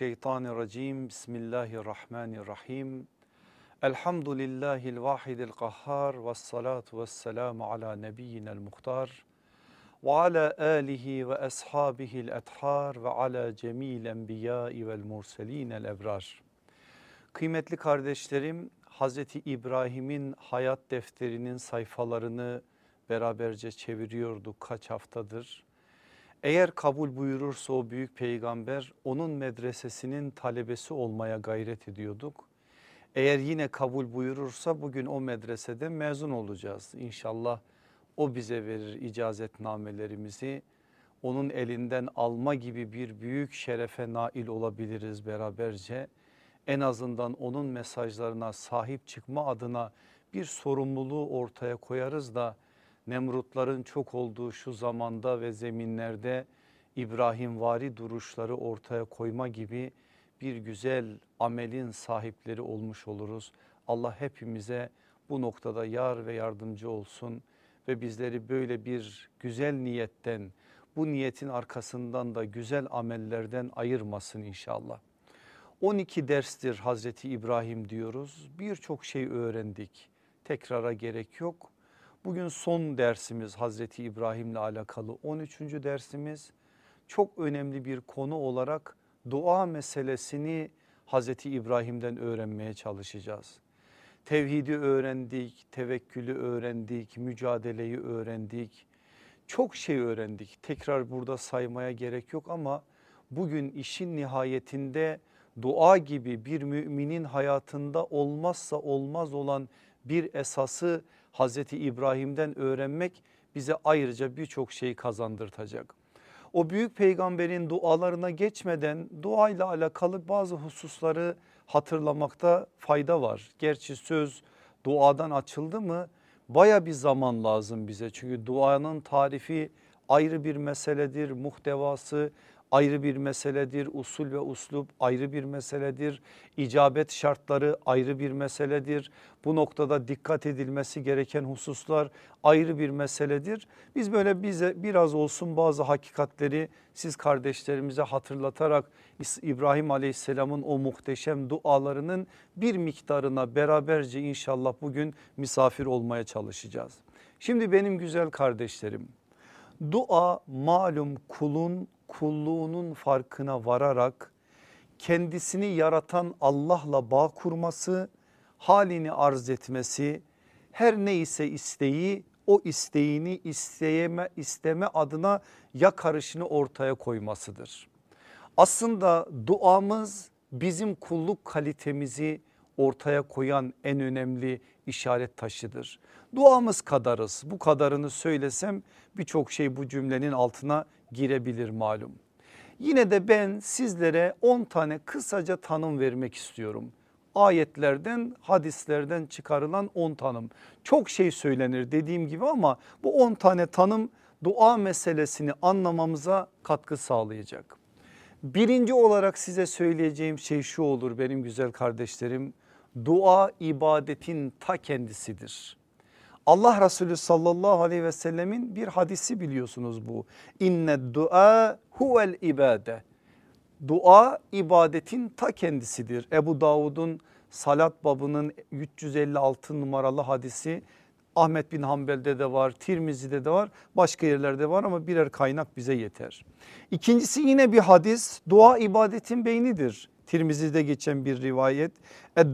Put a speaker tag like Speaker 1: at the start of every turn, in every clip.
Speaker 1: Mineşşeytanirracim. Bismillahirrahmanirrahim. Elhamdülillahil vahidil kahhar ve salatu ve selamu ala nebiyyinel muhtar ve ala alihi ve ashabihil ethar ve ala cemil enbiyai vel murselinel ebrar. Kıymetli kardeşlerim Hazreti İbrahim'in hayat defterinin sayfalarını beraberce çeviriyorduk kaç haftadır. Eğer kabul buyurursa o büyük peygamber onun medresesinin talebesi olmaya gayret ediyorduk. Eğer yine kabul buyurursa bugün o medresede mezun olacağız. İnşallah o bize verir icazetnamelerimizi. Onun elinden alma gibi bir büyük şerefe nail olabiliriz beraberce. En azından onun mesajlarına sahip çıkma adına bir sorumluluğu ortaya koyarız da Nemrutların çok olduğu şu zamanda ve zeminlerde İbrahim vari duruşları ortaya koyma gibi bir güzel amelin sahipleri olmuş oluruz. Allah hepimize bu noktada yar ve yardımcı olsun ve bizleri böyle bir güzel niyetten bu niyetin arkasından da güzel amellerden ayırmasın inşallah. 12 derstir Hazreti İbrahim diyoruz birçok şey öğrendik tekrara gerek yok Bugün son dersimiz Hazreti İbrahim'le alakalı 13. dersimiz. Çok önemli bir konu olarak dua meselesini Hazreti İbrahim'den öğrenmeye çalışacağız. Tevhidi öğrendik, tevekkülü öğrendik, mücadeleyi öğrendik. Çok şey öğrendik. Tekrar burada saymaya gerek yok ama bugün işin nihayetinde dua gibi bir müminin hayatında olmazsa olmaz olan bir esası Hazreti İbrahim'den öğrenmek bize ayrıca birçok şey kazandırtacak. O büyük peygamberin dualarına geçmeden duayla alakalı bazı hususları hatırlamakta fayda var. Gerçi söz duadan açıldı mı baya bir zaman lazım bize. Çünkü duanın tarifi ayrı bir meseledir, muhtevası ayrı bir meseledir. Usul ve uslup ayrı bir meseledir. İcabet şartları ayrı bir meseledir. Bu noktada dikkat edilmesi gereken hususlar ayrı bir meseledir. Biz böyle bize biraz olsun bazı hakikatleri siz kardeşlerimize hatırlatarak İbrahim Aleyhisselam'ın o muhteşem dualarının bir miktarına beraberce inşallah bugün misafir olmaya çalışacağız. Şimdi benim güzel kardeşlerim dua malum kulun kulluğunun farkına vararak kendisini yaratan Allah'la bağ kurması, halini arz etmesi, her neyse isteği o isteğini isteyeme, isteme adına yakarışını ortaya koymasıdır. Aslında duamız bizim kulluk kalitemizi ortaya koyan en önemli işaret taşıdır. Duamız kadarız bu kadarını söylesem birçok şey bu cümlenin altına girebilir malum. Yine de ben sizlere 10 tane kısaca tanım vermek istiyorum. Ayetlerden hadislerden çıkarılan 10 tanım. Çok şey söylenir dediğim gibi ama bu 10 tane tanım dua meselesini anlamamıza katkı sağlayacak. Birinci olarak size söyleyeceğim şey şu olur benim güzel kardeşlerim. Dua ibadetin ta kendisidir. Allah Resulü sallallahu aleyhi ve sellemin bir hadisi biliyorsunuz bu. İnne dua huvel ibade. Dua ibadetin ta kendisidir. Ebu Davud'un salat babının 356 numaralı hadisi Ahmet bin Hanbel'de de var, Tirmizi'de de var, başka yerlerde var ama birer kaynak bize yeter. İkincisi yine bir hadis, dua ibadetin beynidir. Tirmizi'de geçen bir rivayet.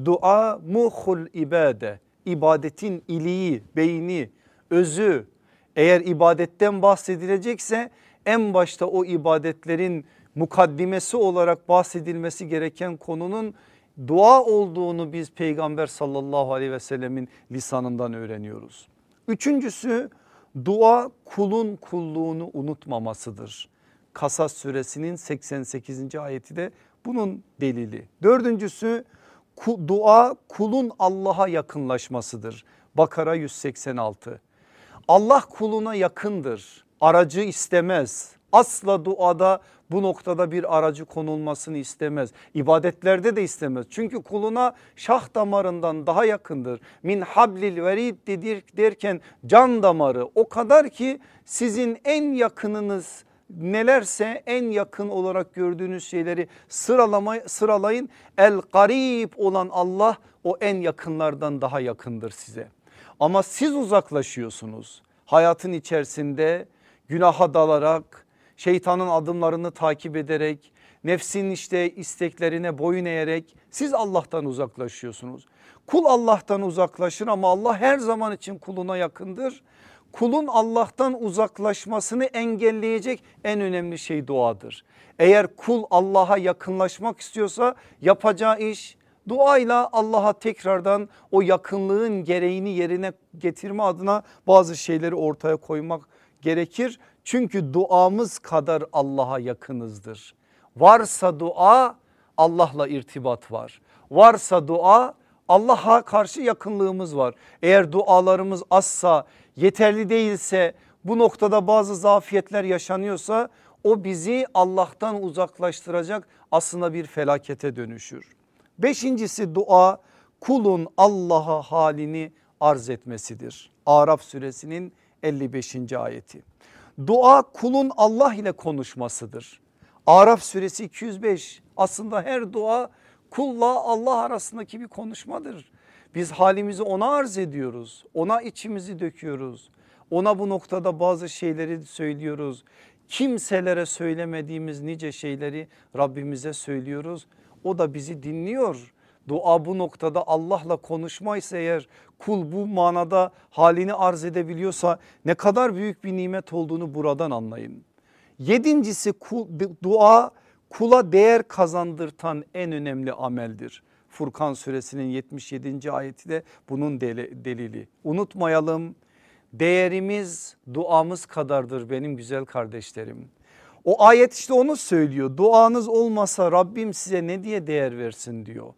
Speaker 1: Dua muhul ibade ibadetin iliği, beyni, özü eğer ibadetten bahsedilecekse en başta o ibadetlerin mukaddimesi olarak bahsedilmesi gereken konunun dua olduğunu biz peygamber sallallahu aleyhi ve sellemin lisanından öğreniyoruz. Üçüncüsü dua kulun kulluğunu unutmamasıdır. Kasas suresinin 88. ayeti de bunun delili. Dördüncüsü dua kulun Allah'a yakınlaşmasıdır. Bakara 186. Allah kuluna yakındır. Aracı istemez. Asla duada bu noktada bir aracı konulmasını istemez. İbadetlerde de istemez. Çünkü kuluna şah damarından daha yakındır. Min hablil verid derken can damarı o kadar ki sizin en yakınınız nelerse en yakın olarak gördüğünüz şeyleri sıralama, sıralayın. El garip olan Allah o en yakınlardan daha yakındır size. Ama siz uzaklaşıyorsunuz. Hayatın içerisinde günaha dalarak, şeytanın adımlarını takip ederek, nefsin işte isteklerine boyun eğerek siz Allah'tan uzaklaşıyorsunuz. Kul Allah'tan uzaklaşır ama Allah her zaman için kuluna yakındır. Kulun Allah'tan uzaklaşmasını engelleyecek en önemli şey duadır. Eğer kul Allah'a yakınlaşmak istiyorsa yapacağı iş duayla Allah'a tekrardan o yakınlığın gereğini yerine getirme adına bazı şeyleri ortaya koymak gerekir. Çünkü duamız kadar Allah'a yakınızdır. Varsa dua Allah'la irtibat var. Varsa dua Allah'a karşı yakınlığımız var. Eğer dualarımız azsa yeterli değilse bu noktada bazı zafiyetler yaşanıyorsa o bizi Allah'tan uzaklaştıracak aslında bir felakete dönüşür. Beşincisi dua kulun Allah'a halini arz etmesidir. Araf suresinin 55. ayeti. Dua kulun Allah ile konuşmasıdır. Araf suresi 205 aslında her dua kulla Allah arasındaki bir konuşmadır. Biz halimizi ona arz ediyoruz. Ona içimizi döküyoruz. Ona bu noktada bazı şeyleri söylüyoruz. Kimselere söylemediğimiz nice şeyleri Rabbimize söylüyoruz. O da bizi dinliyor. Dua bu noktada Allah'la konuşmaysa eğer kul bu manada halini arz edebiliyorsa ne kadar büyük bir nimet olduğunu buradan anlayın. Yedincisi kul, dua kula değer kazandırtan en önemli ameldir. Furkan suresinin 77. ayeti de bunun delili. Unutmayalım değerimiz duamız kadardır benim güzel kardeşlerim. O ayet işte onu söylüyor. Duanız olmasa Rabbim size ne diye değer versin diyor.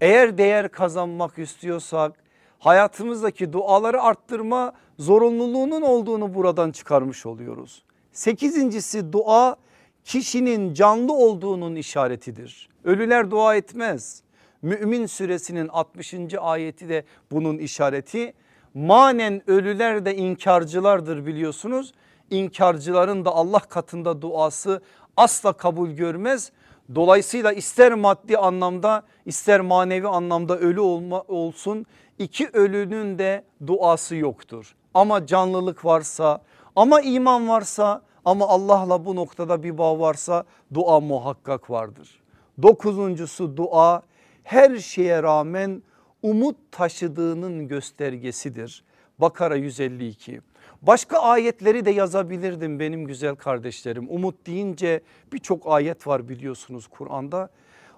Speaker 1: Eğer değer kazanmak istiyorsak hayatımızdaki duaları arttırma zorunluluğunun olduğunu buradan çıkarmış oluyoruz. Sekizincisi dua kişinin canlı olduğunun işaretidir. Ölüler dua etmez. Mümin suresinin 60. ayeti de bunun işareti. Manen ölüler de inkarcılardır biliyorsunuz. İnkarcıların da Allah katında duası asla kabul görmez. Dolayısıyla ister maddi anlamda ister manevi anlamda ölü olma, olsun iki ölünün de duası yoktur. Ama canlılık varsa ama iman varsa ama Allah'la bu noktada bir bağ varsa dua muhakkak vardır. Dokuzuncusu dua her şeye rağmen umut taşıdığının göstergesidir. Bakara 152. Başka ayetleri de yazabilirdim benim güzel kardeşlerim. Umut deyince birçok ayet var biliyorsunuz Kur'an'da.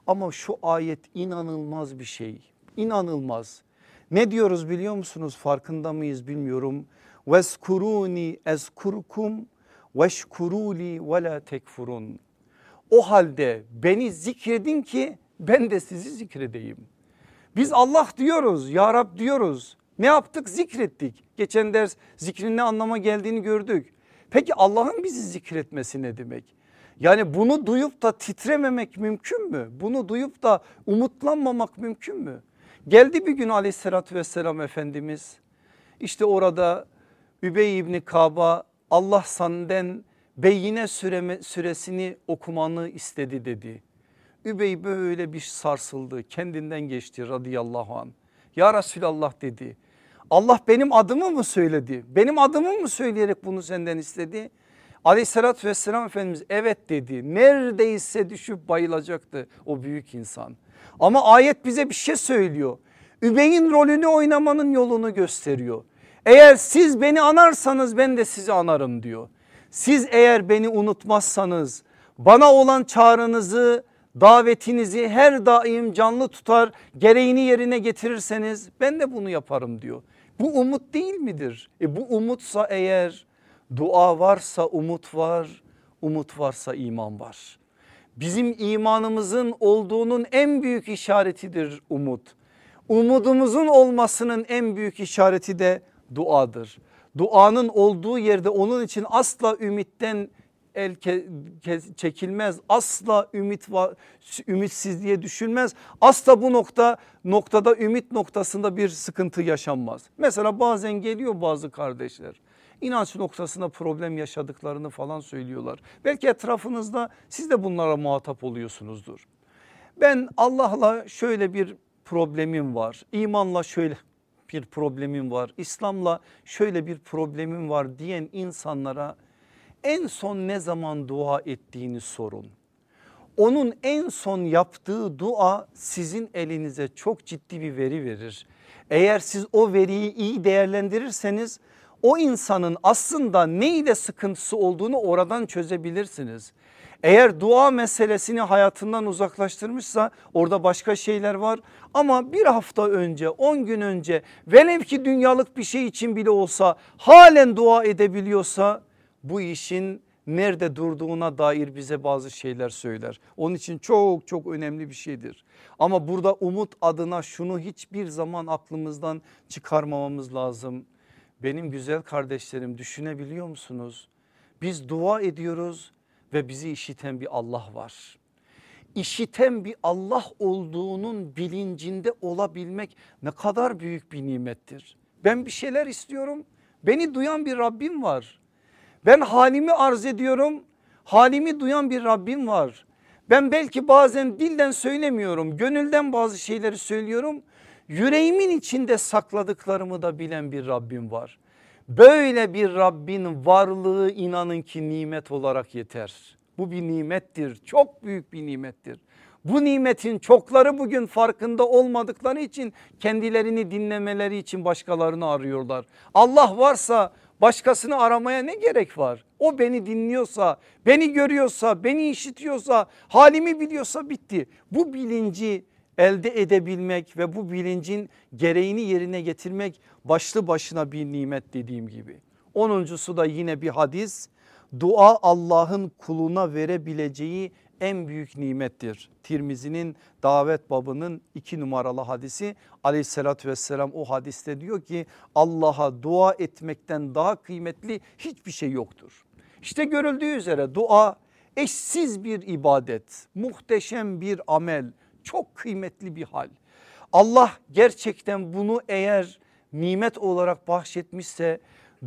Speaker 1: Ama şu ayet inanılmaz bir şey. İnanılmaz. Ne diyoruz biliyor musunuz? Farkında mıyız bilmiyorum. Veskuruni ezkurkum veşkuruli ve la tekfurun. O halde beni zikredin ki ben de sizi zikredeyim. Biz Allah diyoruz ya Rab diyoruz. Ne yaptık zikrettik. Geçen ders zikrin ne anlama geldiğini gördük. Peki Allah'ın bizi zikretmesi ne demek? Yani bunu duyup da titrememek mümkün mü? Bunu duyup da umutlanmamak mümkün mü? Geldi bir gün aleyhissalatü vesselam Efendimiz işte orada Übey İbni Kaba Allah senden beyine süreme, süresini okumanı istedi dedi. Übey böyle bir sarsıldı kendinden geçti radıyallahu an. Ya Resulallah dedi Allah benim adımı mı söyledi? Benim adımı mı söyleyerek bunu senden istedi? Aleyhissalatü vesselam Efendimiz evet dedi. Neredeyse düşüp bayılacaktı o büyük insan. Ama ayet bize bir şey söylüyor. Übey'in rolünü oynamanın yolunu gösteriyor. Eğer siz beni anarsanız ben de sizi anarım diyor. Siz eğer beni unutmazsanız bana olan çağrınızı davetinizi her daim canlı tutar gereğini yerine getirirseniz ben de bunu yaparım diyor. Bu umut değil midir? E bu umutsa eğer dua varsa umut var, umut varsa iman var. Bizim imanımızın olduğunun en büyük işaretidir umut. Umudumuzun olmasının en büyük işareti de duadır. Duanın olduğu yerde onun için asla ümitten el çekilmez. Asla ümit ümitsizliğe düşünmez. Asla bu nokta noktada ümit noktasında bir sıkıntı yaşanmaz. Mesela bazen geliyor bazı kardeşler. inanç noktasında problem yaşadıklarını falan söylüyorlar. Belki etrafınızda siz de bunlara muhatap oluyorsunuzdur. Ben Allah'la şöyle bir problemim var. İmanla şöyle bir problemim var. İslam'la şöyle bir problemim var diyen insanlara en son ne zaman dua ettiğini sorun. Onun en son yaptığı dua sizin elinize çok ciddi bir veri verir. Eğer siz o veriyi iyi değerlendirirseniz o insanın aslında neyle sıkıntısı olduğunu oradan çözebilirsiniz. Eğer dua meselesini hayatından uzaklaştırmışsa orada başka şeyler var. Ama bir hafta önce 10 gün önce velev ki dünyalık bir şey için bile olsa halen dua edebiliyorsa bu işin nerede durduğuna dair bize bazı şeyler söyler. Onun için çok çok önemli bir şeydir. Ama burada umut adına şunu hiçbir zaman aklımızdan çıkarmamamız lazım. Benim güzel kardeşlerim düşünebiliyor musunuz? Biz dua ediyoruz ve bizi işiten bir Allah var. İşiten bir Allah olduğunun bilincinde olabilmek ne kadar büyük bir nimettir. Ben bir şeyler istiyorum. Beni duyan bir Rabbim var. Ben halimi arz ediyorum. Halimi duyan bir Rabbim var. Ben belki bazen dilden söylemiyorum. Gönülden bazı şeyleri söylüyorum. Yüreğimin içinde sakladıklarımı da bilen bir Rabbim var. Böyle bir Rabbin varlığı inanın ki nimet olarak yeter. Bu bir nimettir çok büyük bir nimettir. Bu nimetin çokları bugün farkında olmadıkları için kendilerini dinlemeleri için başkalarını arıyorlar. Allah varsa başkasını aramaya ne gerek var? O beni dinliyorsa, beni görüyorsa, beni işitiyorsa, halimi biliyorsa bitti. Bu bilinci elde edebilmek ve bu bilincin gereğini yerine getirmek başlı başına bir nimet dediğim gibi. Onuncusu da yine bir hadis. Dua Allah'ın kuluna verebileceği en büyük nimettir. Tirmizi'nin davet babının iki numaralı hadisi aleyhissalatü vesselam o hadiste diyor ki Allah'a dua etmekten daha kıymetli hiçbir şey yoktur. İşte görüldüğü üzere dua eşsiz bir ibadet, muhteşem bir amel, çok kıymetli bir hal. Allah gerçekten bunu eğer nimet olarak bahşetmişse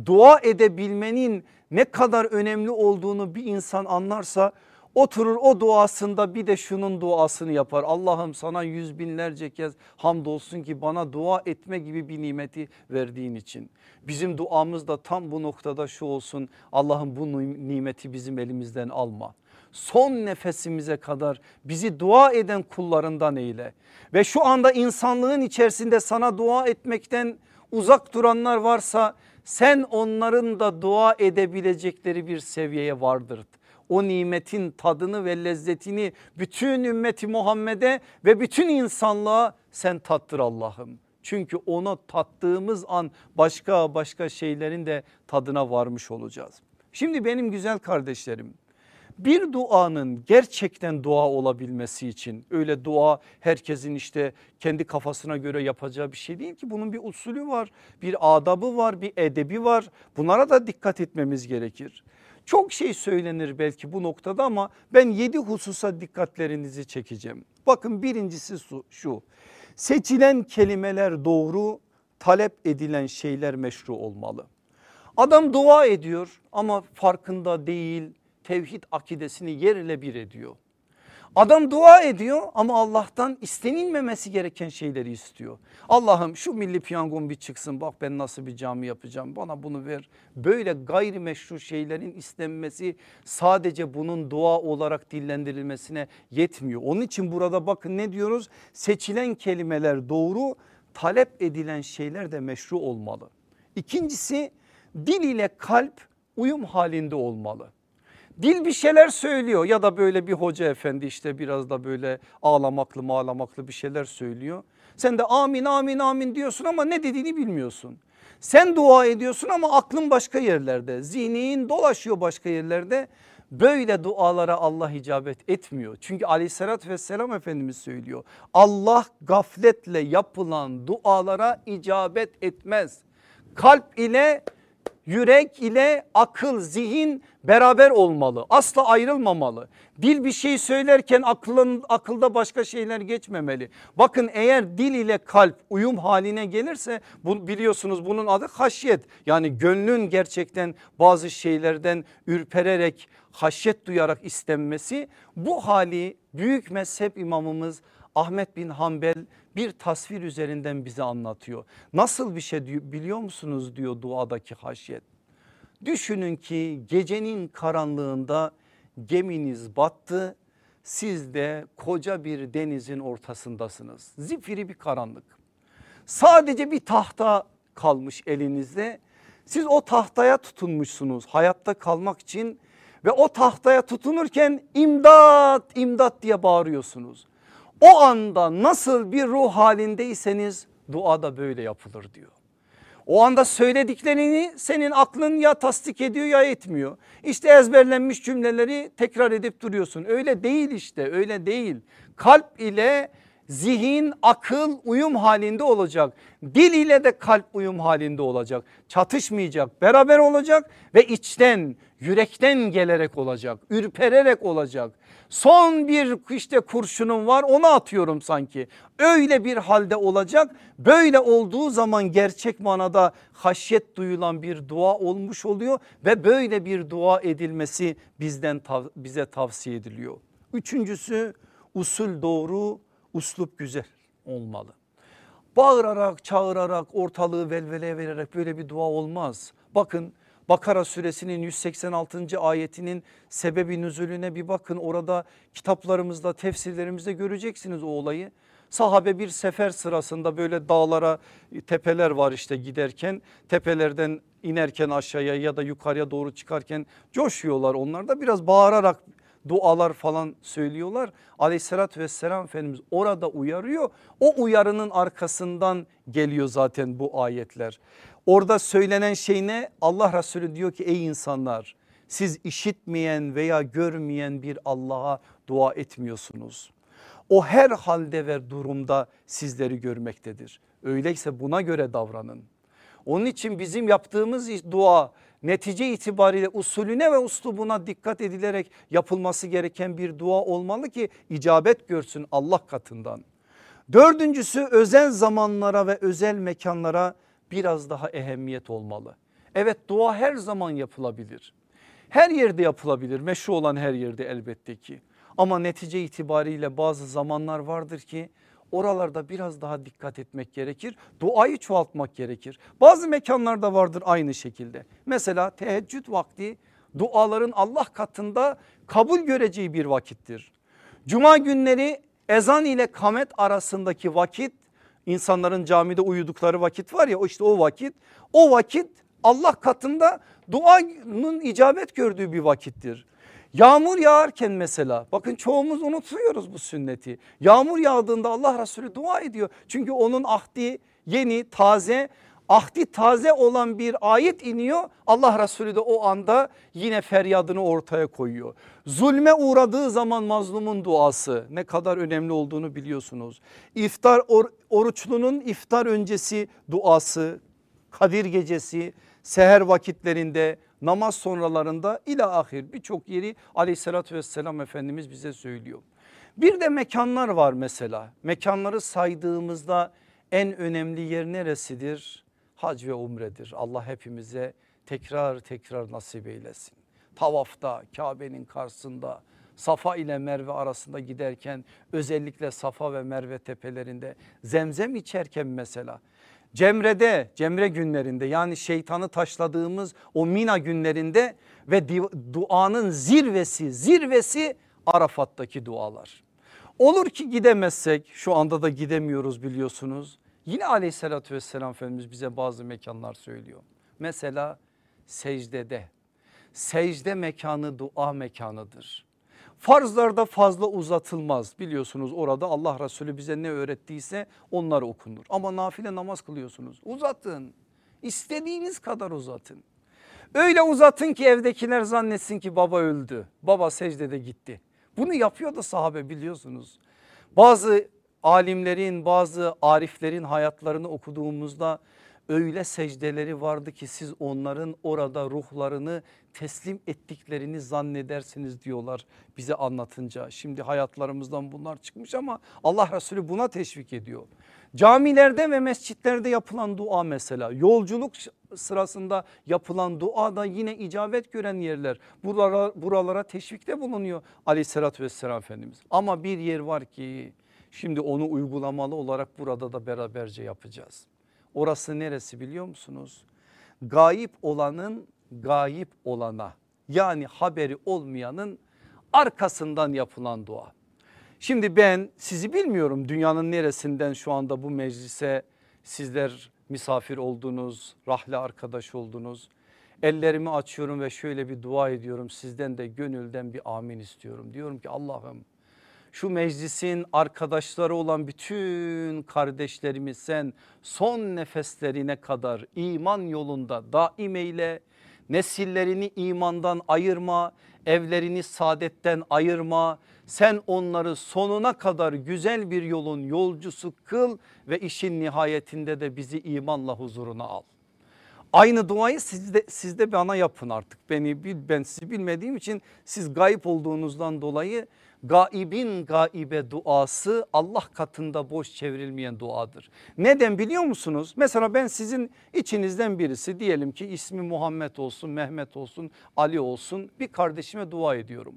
Speaker 1: dua edebilmenin ne kadar önemli olduğunu bir insan anlarsa oturur o duasında bir de şunun duasını yapar. Allah'ım sana yüz binlerce kez hamdolsun ki bana dua etme gibi bir nimeti verdiğin için. Bizim duamız da tam bu noktada şu olsun Allah'ım bu nimeti bizim elimizden alma son nefesimize kadar bizi dua eden kullarından eyle. Ve şu anda insanlığın içerisinde sana dua etmekten uzak duranlar varsa sen onların da dua edebilecekleri bir seviyeye vardır. O nimetin tadını ve lezzetini bütün ümmeti Muhammed'e ve bütün insanlığa sen tattır Allah'ım. Çünkü onu tattığımız an başka başka şeylerin de tadına varmış olacağız. Şimdi benim güzel kardeşlerim bir duanın gerçekten dua olabilmesi için öyle dua herkesin işte kendi kafasına göre yapacağı bir şey değil ki bunun bir usulü var bir adabı var bir edebi var bunlara da dikkat etmemiz gerekir. Çok şey söylenir belki bu noktada ama ben yedi hususa dikkatlerinizi çekeceğim. Bakın birincisi şu seçilen kelimeler doğru talep edilen şeyler meşru olmalı. Adam dua ediyor ama farkında değil tevhid akidesini yerle bir ediyor. Adam dua ediyor ama Allah'tan istenilmemesi gereken şeyleri istiyor. Allah'ım şu milli piyangon bir çıksın bak ben nasıl bir cami yapacağım bana bunu ver. Böyle gayrimeşru şeylerin istenmesi sadece bunun dua olarak dillendirilmesine yetmiyor. Onun için burada bakın ne diyoruz seçilen kelimeler doğru talep edilen şeyler de meşru olmalı. İkincisi dil ile kalp uyum halinde olmalı. Dil bir şeyler söylüyor ya da böyle bir hoca efendi işte biraz da böyle ağlamaklı mağlamaklı bir şeyler söylüyor. Sen de amin amin amin diyorsun ama ne dediğini bilmiyorsun. Sen dua ediyorsun ama aklın başka yerlerde zihnin dolaşıyor başka yerlerde. Böyle dualara Allah icabet etmiyor. Çünkü aleyhissalatü vesselam Efendimiz söylüyor. Allah gafletle yapılan dualara icabet etmez. Kalp ile Yürek ile akıl, zihin beraber olmalı. Asla ayrılmamalı. Dil bir şey söylerken aklın, akılda başka şeyler geçmemeli. Bakın eğer dil ile kalp uyum haline gelirse bu, biliyorsunuz bunun adı haşyet. Yani gönlün gerçekten bazı şeylerden ürpererek haşyet duyarak istenmesi bu hali büyük mezhep imamımız Ahmet bin Hanbel bir tasvir üzerinden bize anlatıyor. Nasıl bir şey diyor, biliyor musunuz diyor duadaki haşyet. Düşünün ki gecenin karanlığında geminiz battı. Siz de koca bir denizin ortasındasınız. Zifiri bir karanlık. Sadece bir tahta kalmış elinizde. Siz o tahtaya tutunmuşsunuz hayatta kalmak için ve o tahtaya tutunurken imdat imdat diye bağırıyorsunuz. O anda nasıl bir ruh halindeyseniz dua da böyle yapılır diyor. O anda söylediklerini senin aklın ya tasdik ediyor ya etmiyor. İşte ezberlenmiş cümleleri tekrar edip duruyorsun. Öyle değil işte öyle değil. Kalp ile zihin, akıl uyum halinde olacak. Dil ile de kalp uyum halinde olacak. Çatışmayacak, beraber olacak ve içten, yürekten gelerek olacak. Ürpererek olacak. Son bir işte kurşunum var onu atıyorum sanki. Öyle bir halde olacak. Böyle olduğu zaman gerçek manada haşyet duyulan bir dua olmuş oluyor ve böyle bir dua edilmesi bizden bize tavsiye ediliyor. Üçüncüsü usul doğru, uslup güzel olmalı. Bağırarak, çağırarak, ortalığı velvele vererek böyle bir dua olmaz. Bakın Bakara suresinin 186. ayetinin sebebi nüzulüne bir bakın. Orada kitaplarımızda tefsirlerimizde göreceksiniz o olayı. Sahabe bir sefer sırasında böyle dağlara tepeler var işte giderken tepelerden inerken aşağıya ya da yukarıya doğru çıkarken coşuyorlar onlar da biraz bağırarak dualar falan söylüyorlar. Aleyhissalatü vesselam Efendimiz orada uyarıyor. O uyarının arkasından geliyor zaten bu ayetler. Orada söylenen şey ne? Allah Resulü diyor ki ey insanlar siz işitmeyen veya görmeyen bir Allah'a dua etmiyorsunuz. O her halde ve durumda sizleri görmektedir. Öyleyse buna göre davranın. Onun için bizim yaptığımız dua netice itibariyle usulüne ve uslubuna dikkat edilerek yapılması gereken bir dua olmalı ki icabet görsün Allah katından. Dördüncüsü özel zamanlara ve özel mekanlara biraz daha ehemmiyet olmalı. Evet dua her zaman yapılabilir. Her yerde yapılabilir meşru olan her yerde elbette ki. Ama netice itibariyle bazı zamanlar vardır ki oralarda biraz daha dikkat etmek gerekir. Duayı çoğaltmak gerekir. Bazı mekanlarda vardır aynı şekilde. Mesela teheccüd vakti duaların Allah katında kabul göreceği bir vakittir. Cuma günleri ezan ile kamet arasındaki vakit insanların camide uyudukları vakit var ya işte o vakit o vakit Allah katında duanın icabet gördüğü bir vakittir. Yağmur yağarken mesela bakın çoğumuz unutuyoruz bu sünneti. Yağmur yağdığında Allah Resulü dua ediyor. Çünkü onun ahdi yeni taze ahdi taze olan bir ayet iniyor. Allah Resulü de o anda yine feryadını ortaya koyuyor. Zulme uğradığı zaman mazlumun duası ne kadar önemli olduğunu biliyorsunuz. İftar or, oruçlunun iftar öncesi duası, Kadir gecesi, seher vakitlerinde namaz sonralarında ila ahir birçok yeri aleyhissalatü vesselam Efendimiz bize söylüyor. Bir de mekanlar var mesela mekanları saydığımızda en önemli yer neresidir? Hac ve umredir. Allah hepimize tekrar tekrar nasip eylesin. Tavafta Kabe'nin karşısında Safa ile Merve arasında giderken özellikle Safa ve Merve tepelerinde zemzem içerken mesela Cemre'de Cemre günlerinde yani şeytanı taşladığımız o Mina günlerinde ve duanın zirvesi zirvesi Arafat'taki dualar. Olur ki gidemezsek şu anda da gidemiyoruz biliyorsunuz. Yine aleyhissalatü vesselam Efendimiz bize bazı mekanlar söylüyor. Mesela secdede. Secde mekanı dua mekanıdır. Farzlarda fazla uzatılmaz biliyorsunuz orada Allah Resulü bize ne öğrettiyse onlar okunur. Ama nafile namaz kılıyorsunuz uzatın istediğiniz kadar uzatın. Öyle uzatın ki evdekiler zannetsin ki baba öldü baba secdede gitti. Bunu yapıyordu sahabe biliyorsunuz. Bazı alimlerin bazı ariflerin hayatlarını okuduğumuzda öyle secdeleri vardı ki siz onların orada ruhlarını teslim ettiklerini zannedersiniz diyorlar bize anlatınca. Şimdi hayatlarımızdan bunlar çıkmış ama Allah Resulü buna teşvik ediyor. Camilerde ve mescitlerde yapılan dua mesela yolculuk sırasında yapılan dua da yine icabet gören yerler. Buralara, buralara teşvikte bulunuyor aleyhissalatü vesselam Efendimiz. Ama bir yer var ki şimdi onu uygulamalı olarak burada da beraberce yapacağız. Orası neresi biliyor musunuz? Gayip olanın gayip olana yani haberi olmayanın arkasından yapılan dua. Şimdi ben sizi bilmiyorum dünyanın neresinden şu anda bu meclise sizler misafir oldunuz, rahle arkadaş oldunuz. Ellerimi açıyorum ve şöyle bir dua ediyorum sizden de gönülden bir amin istiyorum. Diyorum ki Allah'ım şu meclisin arkadaşları olan bütün kardeşlerimiz sen son nefeslerine kadar iman yolunda daim eyle. Nesillerini imandan ayırma, evlerini saadetten ayırma. Sen onları sonuna kadar güzel bir yolun yolcusu kıl ve işin nihayetinde de bizi imanla huzuruna al. Aynı duayı siz de, siz de bana yapın artık. Beni ben sizi bilmediğim için siz gayip olduğunuzdan dolayı gaibin gaibe duası Allah katında boş çevrilmeyen duadır. Neden biliyor musunuz? Mesela ben sizin içinizden birisi diyelim ki ismi Muhammed olsun, Mehmet olsun, Ali olsun bir kardeşime dua ediyorum.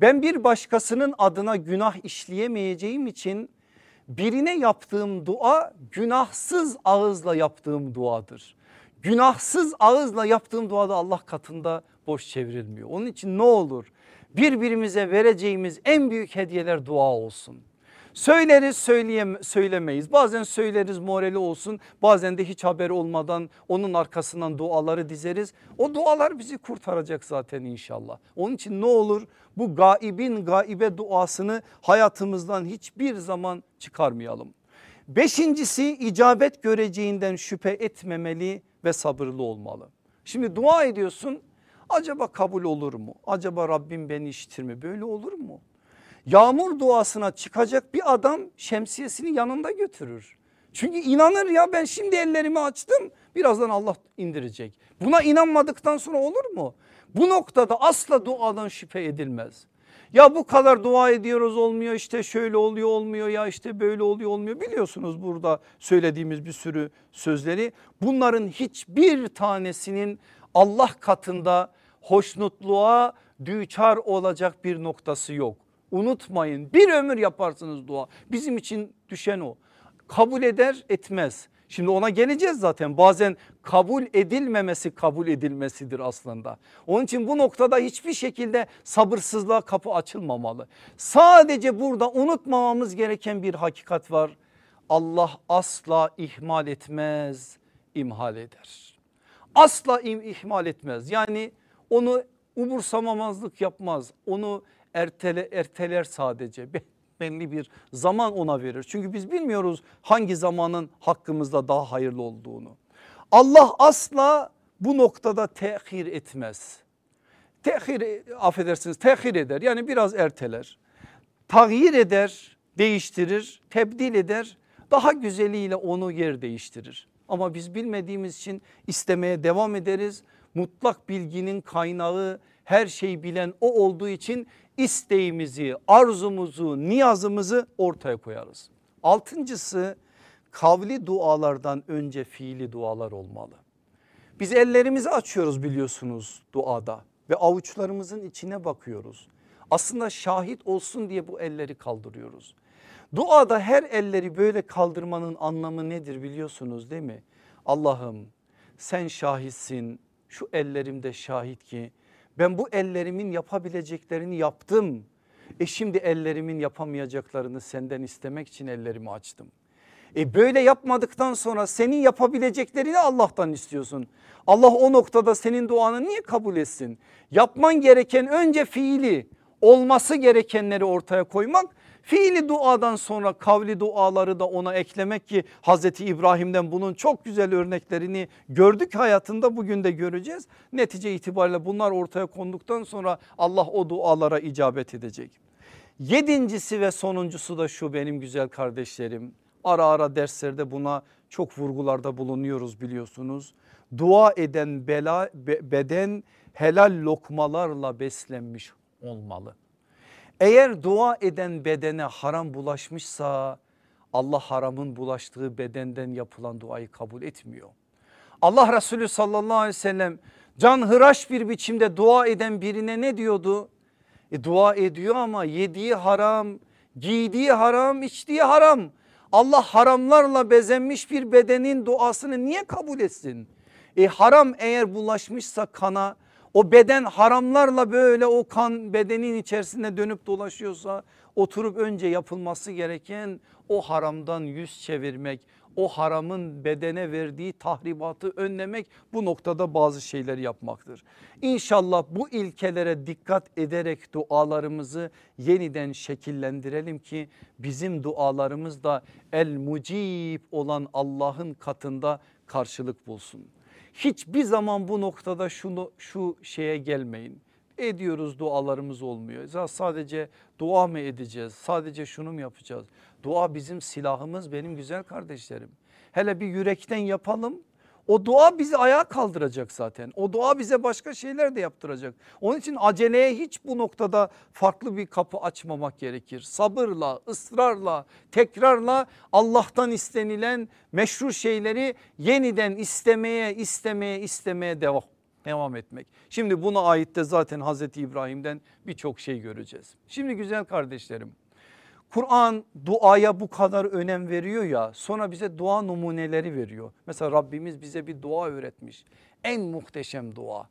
Speaker 1: Ben bir başkasının adına günah işleyemeyeceğim için birine yaptığım dua günahsız ağızla yaptığım duadır. Günahsız ağızla yaptığım duada Allah katında boş çevrilmiyor. Onun için ne olur birbirimize vereceğimiz en büyük hediyeler dua olsun. Söyleriz söyleyem söylemeyiz bazen söyleriz morali olsun bazen de hiç haber olmadan onun arkasından duaları dizeriz. O dualar bizi kurtaracak zaten inşallah. Onun için ne olur bu gaibin gaibe duasını hayatımızdan hiçbir zaman çıkarmayalım. Beşincisi icabet göreceğinden şüphe etmemeli ve sabırlı olmalı. Şimdi dua ediyorsun acaba kabul olur mu? Acaba Rabbim beni işitir mi? Böyle olur mu? Yağmur duasına çıkacak bir adam şemsiyesini yanında götürür. Çünkü inanır ya ben şimdi ellerimi açtım birazdan Allah indirecek. Buna inanmadıktan sonra olur mu? Bu noktada asla duadan şüphe edilmez. Ya bu kadar dua ediyoruz olmuyor işte şöyle oluyor olmuyor ya işte böyle oluyor olmuyor. Biliyorsunuz burada söylediğimiz bir sürü sözleri bunların hiçbir tanesinin Allah katında hoşnutluğa düçar olacak bir noktası yok. Unutmayın bir ömür yaparsınız dua bizim için düşen o kabul eder etmez. Şimdi ona geleceğiz zaten bazen kabul edilmemesi kabul edilmesidir aslında. Onun için bu noktada hiçbir şekilde sabırsızlığa kapı açılmamalı. Sadece burada unutmamamız gereken bir hakikat var. Allah asla ihmal etmez, imhal eder. Asla im ihmal etmez. Yani onu umursamamazlık yapmaz. Onu ertele, erteler sadece belli bir zaman ona verir. Çünkü biz bilmiyoruz hangi zamanın hakkımızda daha hayırlı olduğunu. Allah asla bu noktada tehir etmez. Tehir affedersiniz tehir eder yani biraz erteler. Tagyir eder değiştirir tebdil eder daha güzeliyle onu yer değiştirir. Ama biz bilmediğimiz için istemeye devam ederiz. Mutlak bilginin kaynağı her şeyi bilen o olduğu için isteğimizi, arzumuzu, niyazımızı ortaya koyarız. Altıncısı kavli dualardan önce fiili dualar olmalı. Biz ellerimizi açıyoruz biliyorsunuz duada ve avuçlarımızın içine bakıyoruz. Aslında şahit olsun diye bu elleri kaldırıyoruz. Duada her elleri böyle kaldırmanın anlamı nedir biliyorsunuz değil mi? Allah'ım sen şahitsin şu ellerimde şahit ki ben bu ellerimin yapabileceklerini yaptım. E şimdi ellerimin yapamayacaklarını senden istemek için ellerimi açtım. E böyle yapmadıktan sonra senin yapabileceklerini Allah'tan istiyorsun. Allah o noktada senin duanı niye kabul etsin? Yapman gereken önce fiili olması gerekenleri ortaya koymak Fiili duadan sonra kavli duaları da ona eklemek ki Hazreti İbrahim'den bunun çok güzel örneklerini gördük hayatında bugün de göreceğiz. Netice itibariyle bunlar ortaya konduktan sonra Allah o dualara icabet edecek. Yedincisi ve sonuncusu da şu benim güzel kardeşlerim ara ara derslerde buna çok vurgularda bulunuyoruz biliyorsunuz. Dua eden bela, beden helal lokmalarla beslenmiş olmalı. Eğer dua eden bedene haram bulaşmışsa Allah haramın bulaştığı bedenden yapılan duayı kabul etmiyor. Allah Resulü sallallahu aleyhi ve sellem can hıraş bir biçimde dua eden birine ne diyordu? E, dua ediyor ama yediği haram, giydiği haram, içtiği haram. Allah haramlarla bezenmiş bir bedenin duasını niye kabul etsin? E, haram eğer bulaşmışsa kana o beden haramlarla böyle o kan bedenin içerisinde dönüp dolaşıyorsa oturup önce yapılması gereken o haramdan yüz çevirmek o haramın bedene verdiği tahribatı önlemek bu noktada bazı şeyler yapmaktır. İnşallah bu ilkelere dikkat ederek dualarımızı yeniden şekillendirelim ki bizim dualarımız da el mucib olan Allah'ın katında karşılık bulsun. Hiçbir zaman bu noktada şunu şu şeye gelmeyin ediyoruz dualarımız olmuyor. Sadece dua mı edeceğiz? Sadece şunu mu yapacağız? Dua bizim silahımız benim güzel kardeşlerim. Hele bir yürekten yapalım. O dua bizi ayağa kaldıracak zaten. O dua bize başka şeyler de yaptıracak. Onun için aceleye hiç bu noktada farklı bir kapı açmamak gerekir. Sabırla, ısrarla, tekrarla Allah'tan istenilen meşru şeyleri yeniden istemeye, istemeye, istemeye devam devam etmek. Şimdi buna ait de zaten Hazreti İbrahim'den birçok şey göreceğiz. Şimdi güzel kardeşlerim Kur'an duaya bu kadar önem veriyor ya sonra bize dua numuneleri veriyor. Mesela Rabbimiz bize bir dua öğretmiş. En muhteşem dua.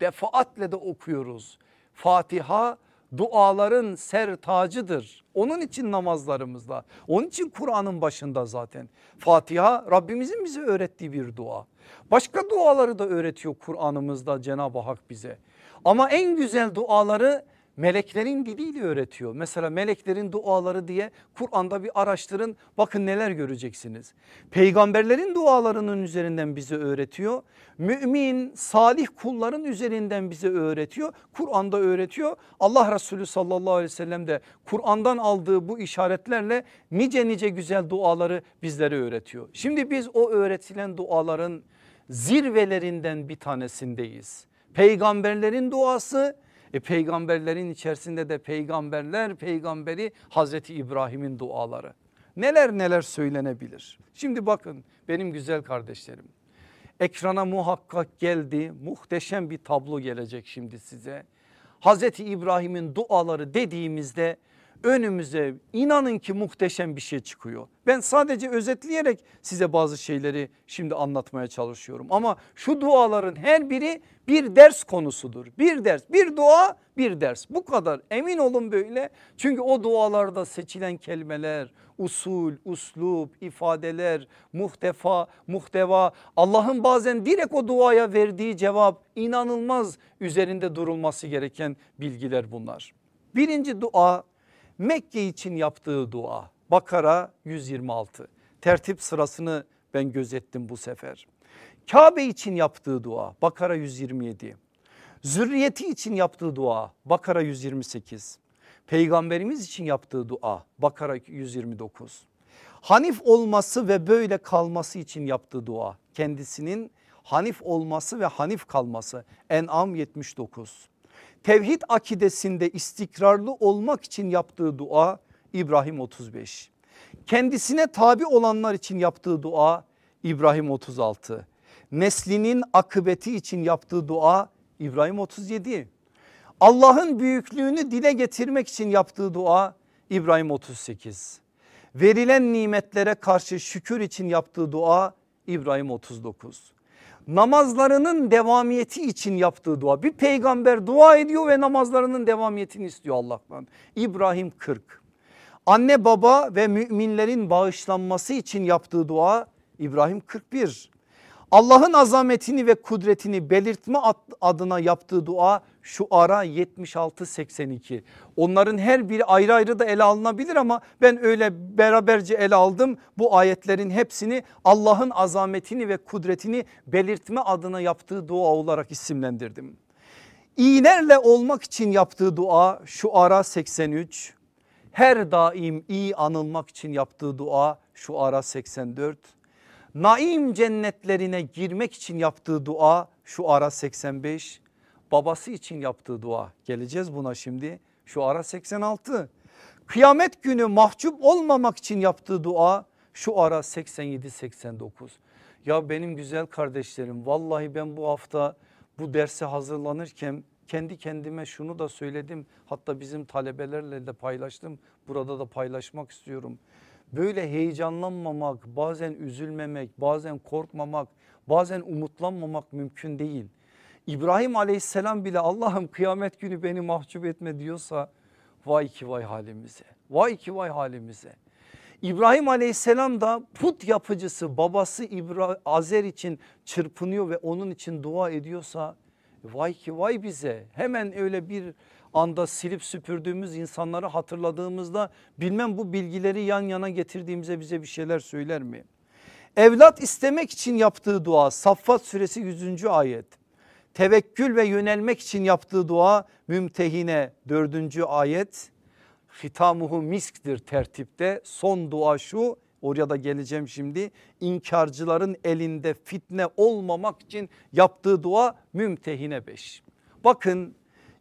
Speaker 1: Defaatle de okuyoruz. Fatiha duaların ser tacıdır. Onun için namazlarımızda. Onun için Kur'an'ın başında zaten. Fatiha Rabbimizin bize öğrettiği bir dua. Başka duaları da öğretiyor Kur'an'ımızda Cenab-ı Hak bize. Ama en güzel duaları meleklerin diliyle öğretiyor. Mesela meleklerin duaları diye Kur'an'da bir araştırın bakın neler göreceksiniz. Peygamberlerin dualarının üzerinden bize öğretiyor. Mümin salih kulların üzerinden bize öğretiyor. Kur'an'da öğretiyor. Allah Resulü sallallahu aleyhi ve sellem de Kur'an'dan aldığı bu işaretlerle nice nice güzel duaları bizlere öğretiyor. Şimdi biz o öğretilen duaların zirvelerinden bir tanesindeyiz. Peygamberlerin duası e peygamberlerin içerisinde de peygamberler peygamberi Hazreti İbrahim'in duaları. Neler neler söylenebilir. Şimdi bakın benim güzel kardeşlerim. Ekrana muhakkak geldi muhteşem bir tablo gelecek şimdi size. Hazreti İbrahim'in duaları dediğimizde önümüze inanın ki muhteşem bir şey çıkıyor. Ben sadece özetleyerek size bazı şeyleri şimdi anlatmaya çalışıyorum. Ama şu duaların her biri bir ders konusudur. Bir ders, bir dua, bir ders. Bu kadar emin olun böyle. Çünkü o dualarda seçilen kelimeler, usul, uslup, ifadeler, muhtefa, muhteva Allah'ın bazen direkt o duaya verdiği cevap inanılmaz üzerinde durulması gereken bilgiler bunlar. Birinci dua Mekke için yaptığı dua. Bakara 126 tertip sırasını ben gözettim bu sefer. Kabe için yaptığı dua Bakara 127 zürriyeti için yaptığı dua Bakara 128 peygamberimiz için yaptığı dua Bakara 129 Hanif olması ve böyle kalması için yaptığı dua kendisinin Hanif olması ve Hanif kalması. En'am 79 tevhid akidesinde istikrarlı olmak için yaptığı dua İbrahim 35. Kendisine tabi olanlar için yaptığı dua İbrahim 36. Neslinin akıbeti için yaptığı dua İbrahim 37. Allah'ın büyüklüğünü dile getirmek için yaptığı dua İbrahim 38. Verilen nimetlere karşı şükür için yaptığı dua İbrahim 39 namazlarının devamiyeti için yaptığı dua. Bir peygamber dua ediyor ve namazlarının devamiyetini istiyor Allah'tan. İbrahim 40. Anne baba ve müminlerin bağışlanması için yaptığı dua İbrahim 41. Allah'ın azametini ve kudretini belirtme adına yaptığı dua şu ara 76-82 onların her biri ayrı ayrı da ele alınabilir ama ben öyle beraberce ele aldım bu ayetlerin hepsini Allah'ın azametini ve kudretini belirtme adına yaptığı dua olarak isimlendirdim. İyilerle olmak için yaptığı dua şu ara 83 her daim iyi anılmak için yaptığı dua şu ara 84 Naim cennetlerine girmek için yaptığı dua şu ara 85. Babası için yaptığı dua geleceğiz buna şimdi şu ara 86. Kıyamet günü mahcup olmamak için yaptığı dua şu ara 87-89. Ya benim güzel kardeşlerim vallahi ben bu hafta bu derse hazırlanırken kendi kendime şunu da söyledim. Hatta bizim talebelerle de paylaştım. Burada da paylaşmak istiyorum. Böyle heyecanlanmamak, bazen üzülmemek, bazen korkmamak, bazen umutlanmamak mümkün değil. İbrahim aleyhisselam bile Allah'ım kıyamet günü beni mahcup etme diyorsa vay ki vay halimize. Vay ki vay halimize. İbrahim aleyhisselam da put yapıcısı babası İbra Azer için çırpınıyor ve onun için dua ediyorsa vay ki vay bize. Hemen öyle bir anda silip süpürdüğümüz insanları hatırladığımızda bilmem bu bilgileri yan yana getirdiğimize bize bir şeyler söyler mi? Evlat istemek için yaptığı dua Saffat suresi 100. ayet. Tevekkül ve yönelmek için yaptığı dua Mümtehine 4. ayet. Hitamuhu misktir tertipte son dua şu oraya da geleceğim şimdi inkarcıların elinde fitne olmamak için yaptığı dua Mümtehine 5. Bakın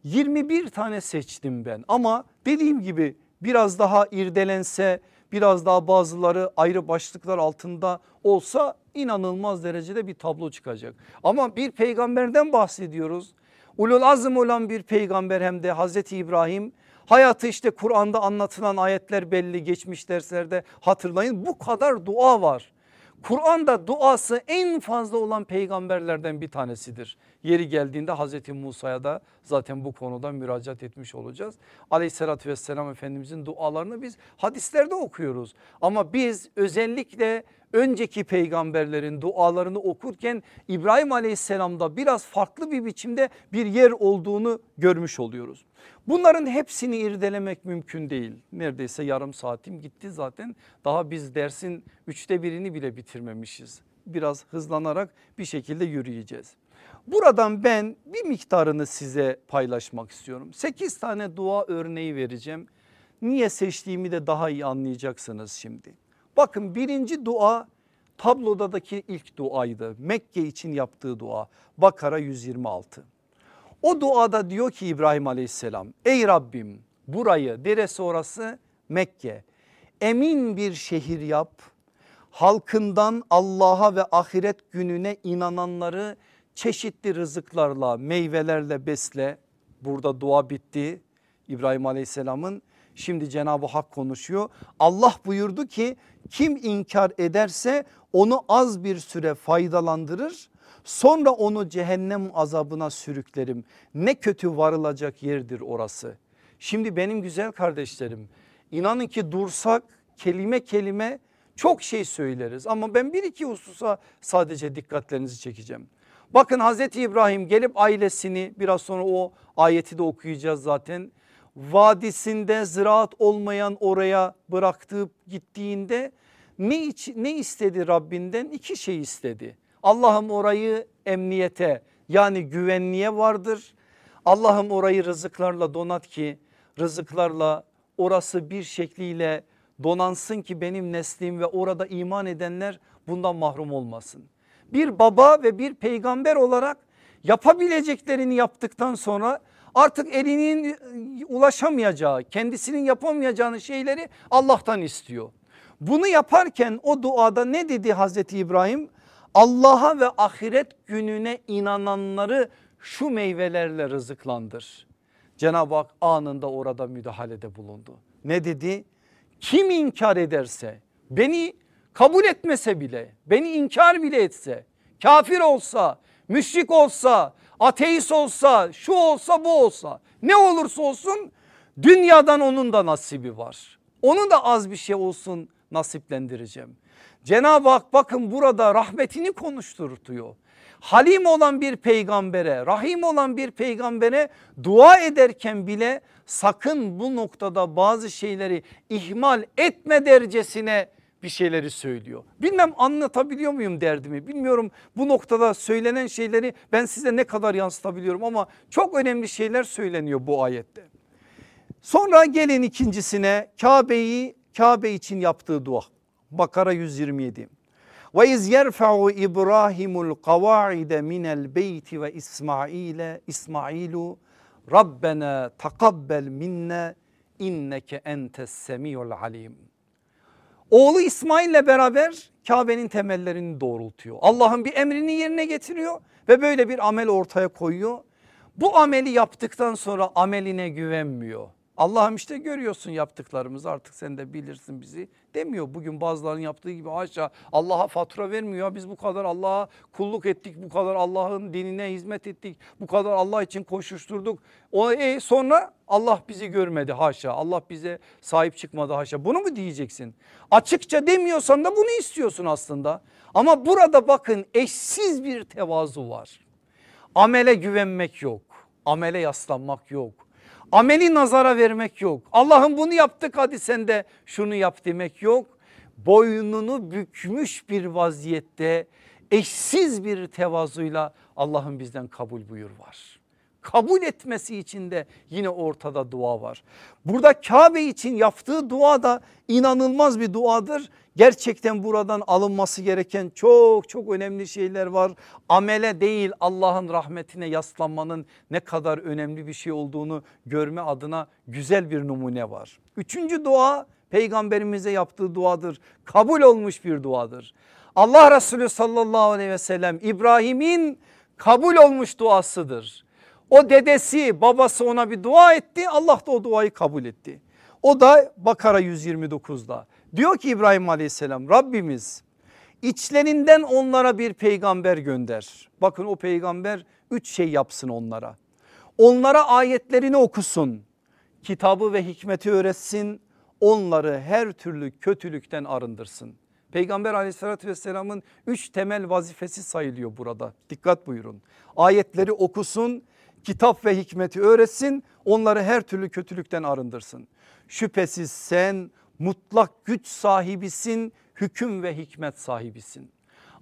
Speaker 1: 21 tane seçtim ben ama dediğim gibi biraz daha irdelense biraz daha bazıları ayrı başlıklar altında olsa inanılmaz derecede bir tablo çıkacak. Ama bir peygamberden bahsediyoruz. Ulul azm olan bir peygamber hem de Hazreti İbrahim hayatı işte Kur'an'da anlatılan ayetler belli geçmiş derslerde hatırlayın bu kadar dua var. Kur'an'da duası en fazla olan peygamberlerden bir tanesidir. Yeri geldiğinde Hazreti Musa'ya da zaten bu konuda müracaat etmiş olacağız. Aleyhissalatü vesselam Efendimizin dualarını biz hadislerde okuyoruz. Ama biz özellikle önceki peygamberlerin dualarını okurken İbrahim aleyhisselamda biraz farklı bir biçimde bir yer olduğunu görmüş oluyoruz. Bunların hepsini irdelemek mümkün değil. Neredeyse yarım saatim gitti zaten. Daha biz dersin üçte birini bile bitirmemişiz. Biraz hızlanarak bir şekilde yürüyeceğiz. Buradan ben bir miktarını size paylaşmak istiyorum. 8 tane dua örneği vereceğim. Niye seçtiğimi de daha iyi anlayacaksınız şimdi. Bakın birinci dua tablodaki ilk duaydı. Mekke için yaptığı dua. Bakara 126. O duada diyor ki İbrahim aleyhisselam ey Rabbim burayı neresi orası? Mekke. Emin bir şehir yap. Halkından Allah'a ve ahiret gününe inananları çeşitli rızıklarla meyvelerle besle. Burada dua bitti İbrahim aleyhisselamın. Şimdi Cenab-ı Hak konuşuyor. Allah buyurdu ki kim inkar ederse onu az bir süre faydalandırır Sonra onu cehennem azabına sürüklerim. Ne kötü varılacak yerdir orası. Şimdi benim güzel kardeşlerim inanın ki dursak kelime kelime çok şey söyleriz ama ben bir iki hususa sadece dikkatlerinizi çekeceğim. Bakın Hazreti İbrahim gelip ailesini biraz sonra o ayeti de okuyacağız zaten. Vadisinde ziraat olmayan oraya bıraktığı gittiğinde ne, ne istedi Rabbinden? İki şey istedi. Allah'ım orayı emniyete yani güvenliğe vardır. Allah'ım orayı rızıklarla donat ki rızıklarla orası bir şekliyle donansın ki benim neslim ve orada iman edenler bundan mahrum olmasın. Bir baba ve bir peygamber olarak yapabileceklerini yaptıktan sonra artık elinin ulaşamayacağı kendisinin yapamayacağını şeyleri Allah'tan istiyor. Bunu yaparken o duada ne dedi Hazreti İbrahim? Allah'a ve ahiret gününe inananları şu meyvelerle rızıklandır. Cenab-ı Hak anında orada müdahalede bulundu. Ne dedi? Kim inkar ederse beni kabul etmese bile beni inkar bile etse kafir olsa müşrik olsa ateist olsa şu olsa bu olsa ne olursa olsun dünyadan onun da nasibi var. Onun da az bir şey olsun nasiplendireceğim. Cenab-ı Hak bakın burada rahmetini konuşturtuyor. Halim olan bir peygambere, rahim olan bir peygambere dua ederken bile sakın bu noktada bazı şeyleri ihmal etme dercesine bir şeyleri söylüyor. Bilmem anlatabiliyor muyum derdimi bilmiyorum bu noktada söylenen şeyleri ben size ne kadar yansıtabiliyorum ama çok önemli şeyler söyleniyor bu ayette. Sonra gelin ikincisine Kabe'yi Kabe için yaptığı dua. Bakara 127. Ve iz yerfa'u İbrahimul kavaide minel beyti ve İsmail'e İsmailu Rabbena takabbel minne inneke entes semiyul alim. Oğlu İsmail beraber Kabe'nin temellerini doğrultuyor. Allah'ın bir emrini yerine getiriyor ve böyle bir amel ortaya koyuyor. Bu ameli yaptıktan sonra ameline güvenmiyor. Allah'ım işte görüyorsun yaptıklarımızı artık sen de bilirsin bizi demiyor. Bugün bazılarının yaptığı gibi haşa Allah'a fatura vermiyor. Biz bu kadar Allah'a kulluk ettik bu kadar Allah'ın dinine hizmet ettik. Bu kadar Allah için koşuşturduk. O, e, sonra Allah bizi görmedi haşa Allah bize sahip çıkmadı haşa bunu mu diyeceksin? Açıkça demiyorsan da bunu istiyorsun aslında. Ama burada bakın eşsiz bir tevazu var. Amele güvenmek yok. Amele yaslanmak yok Ameli nazara vermek yok. Allah'ım bunu yaptık hadi sen de şunu yap demek yok. Boynunu bükmüş bir vaziyette eşsiz bir tevazuyla Allah'ın bizden kabul buyur var. Kabul etmesi için de yine ortada dua var. Burada Kabe için yaptığı dua da inanılmaz bir duadır. Gerçekten buradan alınması gereken çok çok önemli şeyler var. Amele değil Allah'ın rahmetine yaslanmanın ne kadar önemli bir şey olduğunu görme adına güzel bir numune var. Üçüncü dua peygamberimize yaptığı duadır. Kabul olmuş bir duadır. Allah Resulü sallallahu aleyhi ve sellem İbrahim'in kabul olmuş duasıdır. O dedesi babası ona bir dua etti Allah da o duayı kabul etti. O da Bakara 129'da diyor ki İbrahim aleyhisselam Rabbimiz içlerinden onlara bir peygamber gönder. Bakın o peygamber üç şey yapsın onlara. Onlara ayetlerini okusun. Kitabı ve hikmeti öğretsin. Onları her türlü kötülükten arındırsın. Peygamber aleyhissalatü vesselamın üç temel vazifesi sayılıyor burada. Dikkat buyurun. Ayetleri okusun, kitap ve hikmeti öğretsin, onları her türlü kötülükten arındırsın. Şüphesiz sen mutlak güç sahibisin, hüküm ve hikmet sahibisin.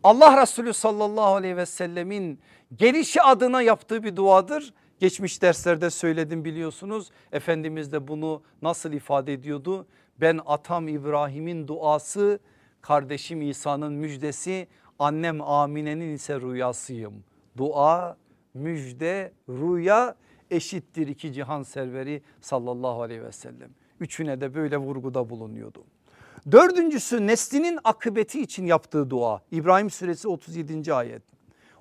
Speaker 1: Allah Resulü sallallahu aleyhi ve sellemin gelişi adına yaptığı bir duadır. Geçmiş derslerde söyledim biliyorsunuz. Efendimiz de bunu nasıl ifade ediyordu? Ben atam İbrahim'in duası, kardeşim İsa'nın müjdesi, annem Amine'nin ise rüyasıyım. Dua, müjde, rüya eşittir iki cihan serveri sallallahu aleyhi ve sellem. Üçüne de böyle vurguda bulunuyordu. Dördüncüsü neslinin akıbeti için yaptığı dua. İbrahim suresi 37. ayet.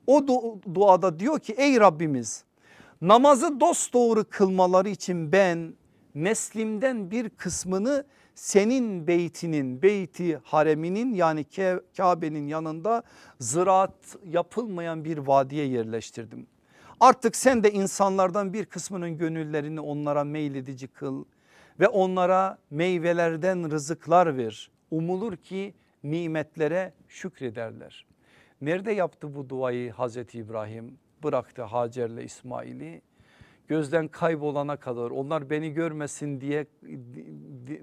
Speaker 1: O duada diyor ki ey Rabbimiz namazı dosdoğru kılmaları için ben neslimden bir kısmını senin beytinin beyti hareminin yani Kabe'nin yanında ziraat yapılmayan bir vadiye yerleştirdim. Artık sen de insanlardan bir kısmının gönüllerini onlara meyledici kıl ve onlara meyvelerden rızıklar ver. Umulur ki nimetlere şükrederler. Nerede yaptı bu duayı Hazreti İbrahim? Bıraktı Hacer'le İsmail'i gözden kaybolana kadar onlar beni görmesin diye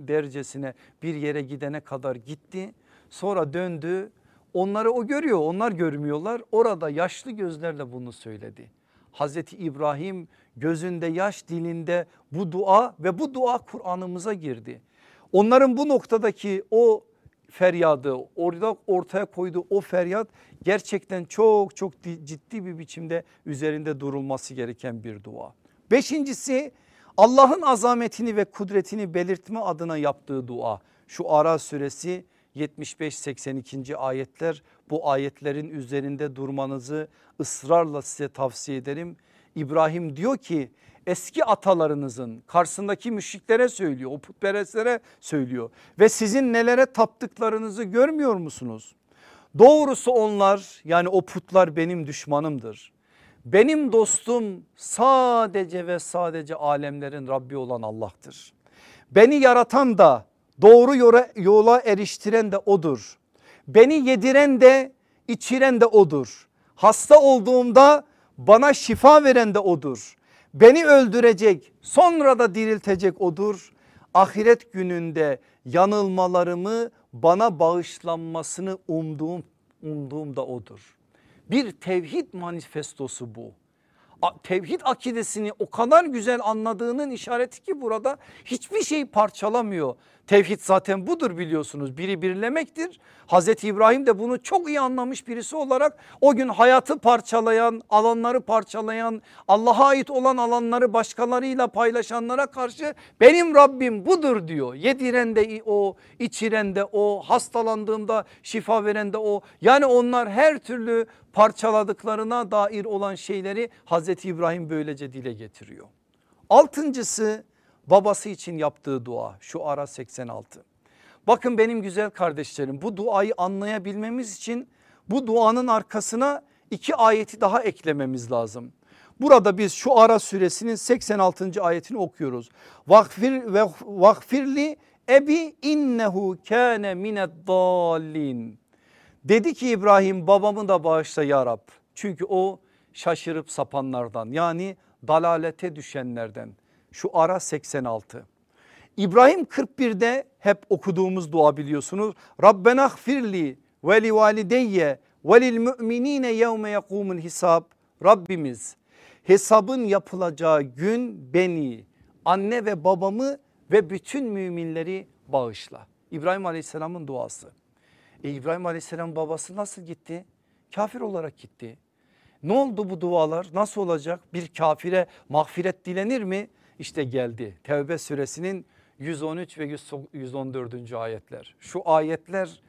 Speaker 1: dercesine bir yere gidene kadar gitti. Sonra döndü onları o görüyor onlar görmüyorlar orada yaşlı gözlerle bunu söyledi. Hazreti İbrahim gözünde yaş dilinde bu dua ve bu dua Kur'an'ımıza girdi. Onların bu noktadaki o feryadı orada ortaya koyduğu o feryat gerçekten çok çok ciddi bir biçimde üzerinde durulması gereken bir dua. Beşincisi Allah'ın azametini ve kudretini belirtme adına yaptığı dua. Şu Ara suresi 75-82. ayetler bu ayetlerin üzerinde durmanızı ısrarla size tavsiye ederim. İbrahim diyor ki eski atalarınızın karşısındaki müşriklere söylüyor o putperestlere söylüyor ve sizin nelere taptıklarınızı görmüyor musunuz? Doğrusu onlar yani o putlar benim düşmanımdır. Benim dostum sadece ve sadece alemlerin Rabbi olan Allah'tır. Beni yaratan da doğru yola, yola eriştiren de odur. Beni yediren de içiren de odur. Hasta olduğumda bana şifa veren de odur. Beni öldürecek sonra da diriltecek odur. Ahiret gününde yanılmalarımı bana bağışlanmasını umduğum, umduğum da odur. Bir tevhid manifestosu bu. tevhid akidesini o kadar güzel anladığının işareti ki burada hiçbir şey parçalamıyor. Tevhid zaten budur biliyorsunuz biri birlemektir. Hazreti İbrahim de bunu çok iyi anlamış birisi olarak o gün hayatı parçalayan alanları parçalayan Allah'a ait olan alanları başkalarıyla paylaşanlara karşı benim Rabbim budur diyor. Yediren de o içiren de o hastalandığımda şifa veren de o yani onlar her türlü parçaladıklarına dair olan şeyleri Hazreti İbrahim böylece dile getiriyor. Altıncısı babası için yaptığı dua şu ara 86. Bakın benim güzel kardeşlerim bu duayı anlayabilmemiz için bu duanın arkasına iki ayeti daha eklememiz lazım. Burada biz şu ara suresinin 86. ayetini okuyoruz. Vakfir ve vakfirli ebi innehu kâne mined dallin. Dedi ki İbrahim babamı da bağışla ya Rab. Çünkü o şaşırıp sapanlardan yani dalalete düşenlerden. Şu ara 86. İbrahim 41'de hep okuduğumuz dua biliyorsunuz. Rabbena gfirli ve li valideyye ve lil müminine yevme yekumul hisab. Rabbimiz hesabın yapılacağı gün beni, anne ve babamı ve bütün müminleri bağışla. İbrahim Aleyhisselam'ın duası. E İbrahim Aleyhisselam babası nasıl gitti? Kafir olarak gitti. Ne oldu bu dualar? Nasıl olacak? Bir kafire mağfiret dilenir mi? İşte geldi. Tevbe suresinin 113 ve 114. ayetler. Şu ayetler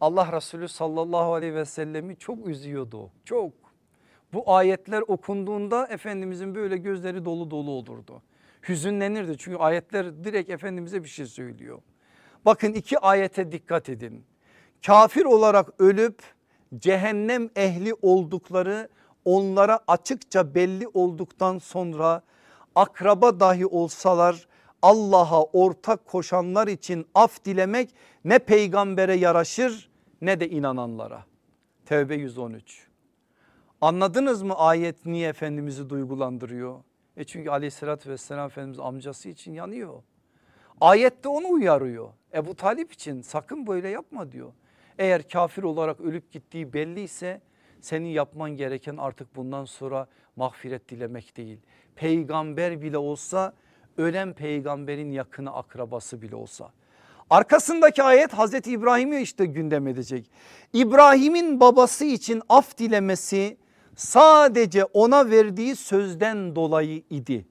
Speaker 1: Allah Resulü sallallahu aleyhi ve sellemi çok üzüyordu. Çok. Bu ayetler okunduğunda Efendimizin böyle gözleri dolu dolu olurdu. Hüzünlenirdi çünkü ayetler direkt Efendimiz'e bir şey söylüyor. Bakın iki ayete dikkat edin. Kafir olarak ölüp cehennem ehli oldukları onlara açıkça belli olduktan sonra akraba dahi olsalar Allah'a ortak koşanlar için af dilemek ne peygambere yaraşır ne de inananlara. Tevbe 113. Anladınız mı ayet niye Efendimiz'i duygulandırıyor? E çünkü aleyhissalatü vesselam Efendimiz amcası için yanıyor. Ayette onu uyarıyor. Ebu Talip için sakın böyle yapma diyor. Eğer kafir olarak ölüp gittiği belliyse senin yapman gereken artık bundan sonra mağfiret dilemek değil. Peygamber bile olsa ölen peygamberin yakını akrabası bile olsa. Arkasındaki ayet Hazreti İbrahim'i işte gündem edecek. İbrahim'in babası için af dilemesi sadece ona verdiği sözden dolayı idi.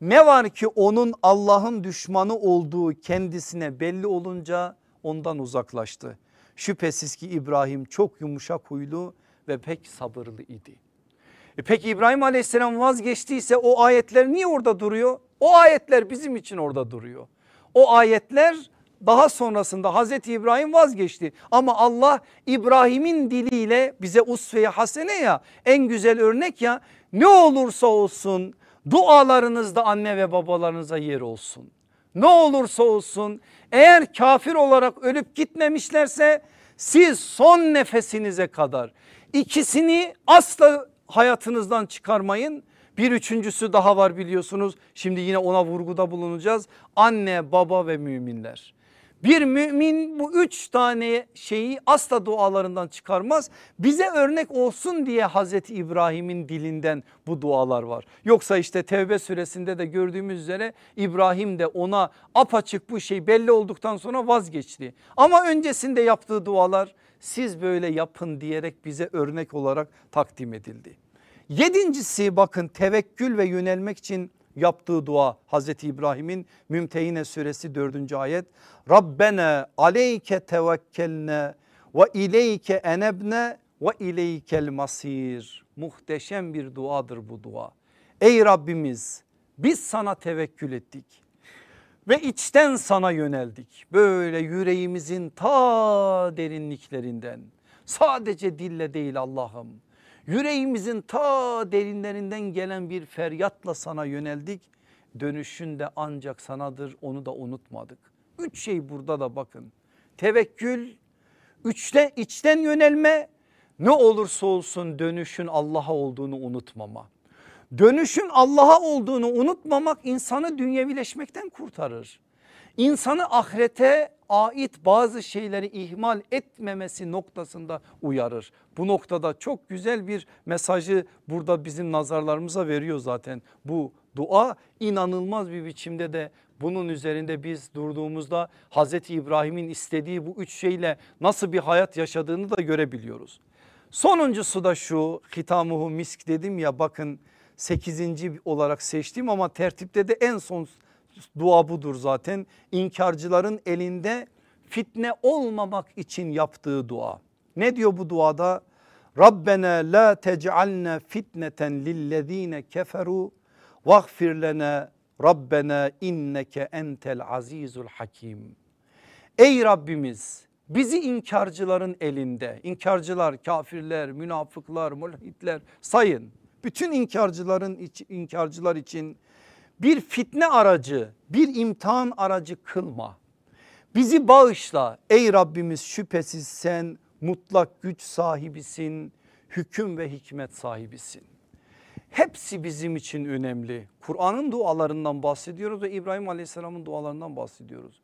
Speaker 1: Ne var ki onun Allah'ın düşmanı olduğu kendisine belli olunca ondan uzaklaştı. Şüphesiz ki İbrahim çok yumuşak huylu ve pek sabırlı idi. E peki İbrahim aleyhisselam vazgeçtiyse o ayetler niye orada duruyor? O ayetler bizim için orada duruyor. O ayetler daha sonrasında Hazreti İbrahim vazgeçti ama Allah İbrahim'in diliyle bize usve-i hasene ya en güzel örnek ya ne olursa olsun dualarınızda anne ve babalarınıza yer olsun. Ne olursa olsun eğer kafir olarak ölüp gitmemişlerse siz son nefesinize kadar ikisini asla hayatınızdan çıkarmayın. Bir üçüncüsü daha var biliyorsunuz. Şimdi yine ona vurguda bulunacağız. Anne, baba ve müminler. Bir mümin bu üç tane şeyi asla dualarından çıkarmaz. Bize örnek olsun diye Hazreti İbrahim'in dilinden bu dualar var. Yoksa işte Tevbe suresinde de gördüğümüz üzere İbrahim de ona apaçık bu şey belli olduktan sonra vazgeçti. Ama öncesinde yaptığı dualar siz böyle yapın diyerek bize örnek olarak takdim edildi. Yedincisi bakın tevekkül ve yönelmek için yaptığı dua Hazreti İbrahim'in Mümtehine suresi 4. ayet. Rabbena aleyke tevekkelne ve ileyke enebne ve ileykel masir. Muhteşem bir duadır bu dua. Ey Rabbimiz biz sana tevekkül ettik ve içten sana yöneldik. Böyle yüreğimizin ta derinliklerinden sadece dille değil Allah'ım Yüreğimizin ta derinlerinden gelen bir feryatla sana yöneldik. Dönüşün de ancak sanadır onu da unutmadık. Üç şey burada da bakın. Tevekkül, üçte, içten yönelme, ne olursa olsun dönüşün Allah'a olduğunu unutmama. Dönüşün Allah'a olduğunu unutmamak insanı dünyevileşmekten kurtarır. İnsanı ahirete ait bazı şeyleri ihmal etmemesi noktasında uyarır. Bu noktada çok güzel bir mesajı burada bizim nazarlarımıza veriyor zaten. Bu dua inanılmaz bir biçimde de bunun üzerinde biz durduğumuzda Hazreti İbrahim'in istediği bu üç şeyle nasıl bir hayat yaşadığını da görebiliyoruz. Sonuncusu da şu hitamuhu misk dedim ya bakın 8. olarak seçtim ama tertipte de en son dua budur zaten. İnkarcıların elinde fitne olmamak için yaptığı dua. Ne diyor bu duada? Rabbena la tec'alna fitneten lillezine keferu vaghfir lena Rabbena inneke entel azizul hakim. Ey Rabbimiz bizi inkarcıların elinde inkarcılar kafirler münafıklar mulhitler sayın bütün inkarcıların inkarcılar için bir fitne aracı bir imtihan aracı kılma. Bizi bağışla ey Rabbimiz şüphesiz sen mutlak güç sahibisin hüküm ve hikmet sahibisin. Hepsi bizim için önemli. Kur'an'ın dualarından bahsediyoruz ve İbrahim Aleyhisselam'ın dualarından bahsediyoruz.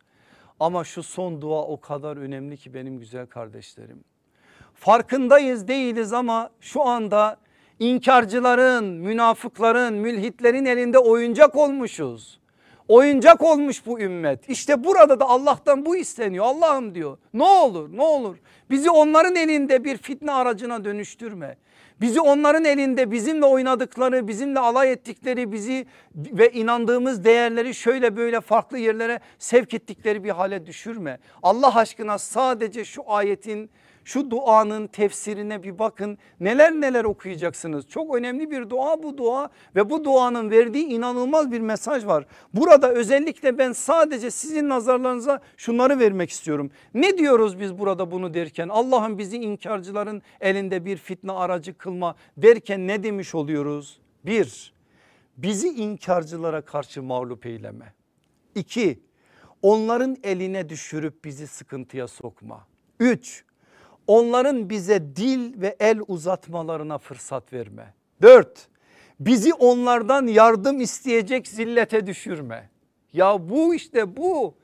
Speaker 1: Ama şu son dua o kadar önemli ki benim güzel kardeşlerim. Farkındayız değiliz ama şu anda inkarcıların, münafıkların, mülhitlerin elinde oyuncak olmuşuz. Oyuncak olmuş bu ümmet. İşte burada da Allah'tan bu isteniyor. Allah'ım diyor ne olur ne olur bizi onların elinde bir fitne aracına dönüştürme. Bizi onların elinde bizimle oynadıkları, bizimle alay ettikleri, bizi ve inandığımız değerleri şöyle böyle farklı yerlere sevk ettikleri bir hale düşürme. Allah aşkına sadece şu ayetin şu duanın tefsirine bir bakın neler neler okuyacaksınız. Çok önemli bir dua bu dua ve bu duanın verdiği inanılmaz bir mesaj var. Burada özellikle ben sadece sizin nazarlarınıza şunları vermek istiyorum. Ne diyoruz biz burada bunu derken Allah'ın bizi inkarcıların elinde bir fitne aracı kılma derken ne demiş oluyoruz? Bir, bizi inkarcılara karşı mağlup eyleme. İki, onların eline düşürüp bizi sıkıntıya sokma. Üç, onların bize dil ve el uzatmalarına fırsat verme. Dört, bizi onlardan yardım isteyecek zillete düşürme. Ya bu işte bu.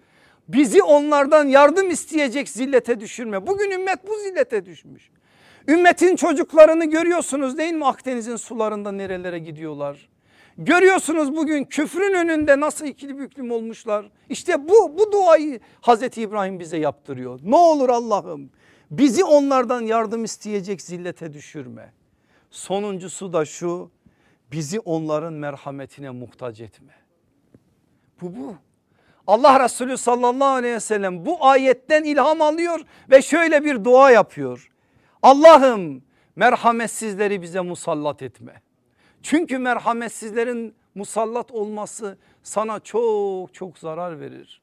Speaker 1: Bizi onlardan yardım isteyecek zillete düşürme. Bugün ümmet bu zillete düşmüş. Ümmetin çocuklarını görüyorsunuz değil mi Akdeniz'in sularında nerelere gidiyorlar. Görüyorsunuz bugün küfrün önünde nasıl ikili büklüm olmuşlar. İşte bu, bu duayı Hazreti İbrahim bize yaptırıyor. Ne olur Allah'ım Bizi onlardan yardım isteyecek zillete düşürme. Sonuncusu da şu bizi onların merhametine muhtaç etme. Bu bu. Allah Resulü sallallahu aleyhi ve sellem bu ayetten ilham alıyor ve şöyle bir dua yapıyor. Allah'ım merhametsizleri bize musallat etme. Çünkü merhametsizlerin musallat olması sana çok çok zarar verir.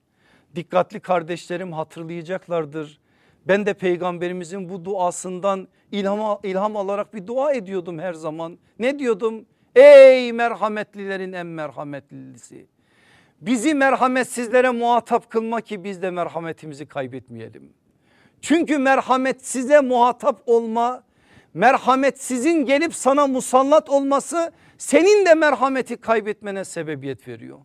Speaker 1: Dikkatli kardeşlerim hatırlayacaklardır. Ben de peygamberimizin bu duasından ilham, ilham alarak bir dua ediyordum her zaman. Ne diyordum? Ey merhametlilerin en merhametlisi. Bizi merhametsizlere muhatap kılma ki biz de merhametimizi kaybetmeyelim. Çünkü merhametsize muhatap olma, merhametsizin gelip sana musallat olması senin de merhameti kaybetmene sebebiyet veriyor.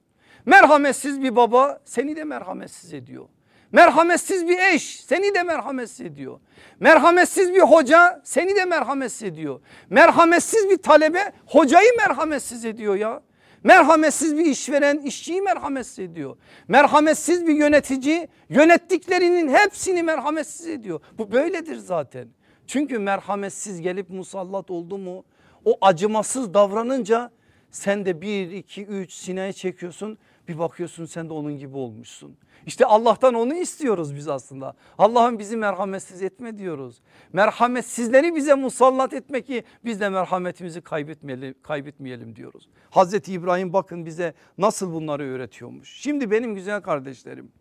Speaker 1: Merhametsiz bir baba seni de merhametsiz ediyor. Merhametsiz bir eş seni de merhametsiz ediyor. Merhametsiz bir hoca seni de merhametsiz ediyor. Merhametsiz bir talebe hocayı merhametsiz ediyor ya. Merhametsiz bir işveren işçiyi merhametsiz ediyor. Merhametsiz bir yönetici yönettiklerinin hepsini merhametsiz ediyor. Bu böyledir zaten. Çünkü merhametsiz gelip musallat oldu mu o acımasız davranınca sen de bir iki üç sineye çekiyorsun bir bakıyorsun sen de onun gibi olmuşsun. İşte Allah'tan onu istiyoruz biz aslında. Allah'ım bizi merhametsiz etme diyoruz. Merhametsizleri bize musallat etme ki biz de merhametimizi kaybetmeyelim, kaybetmeyelim diyoruz. Hazreti İbrahim bakın bize nasıl bunları öğretiyormuş. Şimdi benim güzel kardeşlerim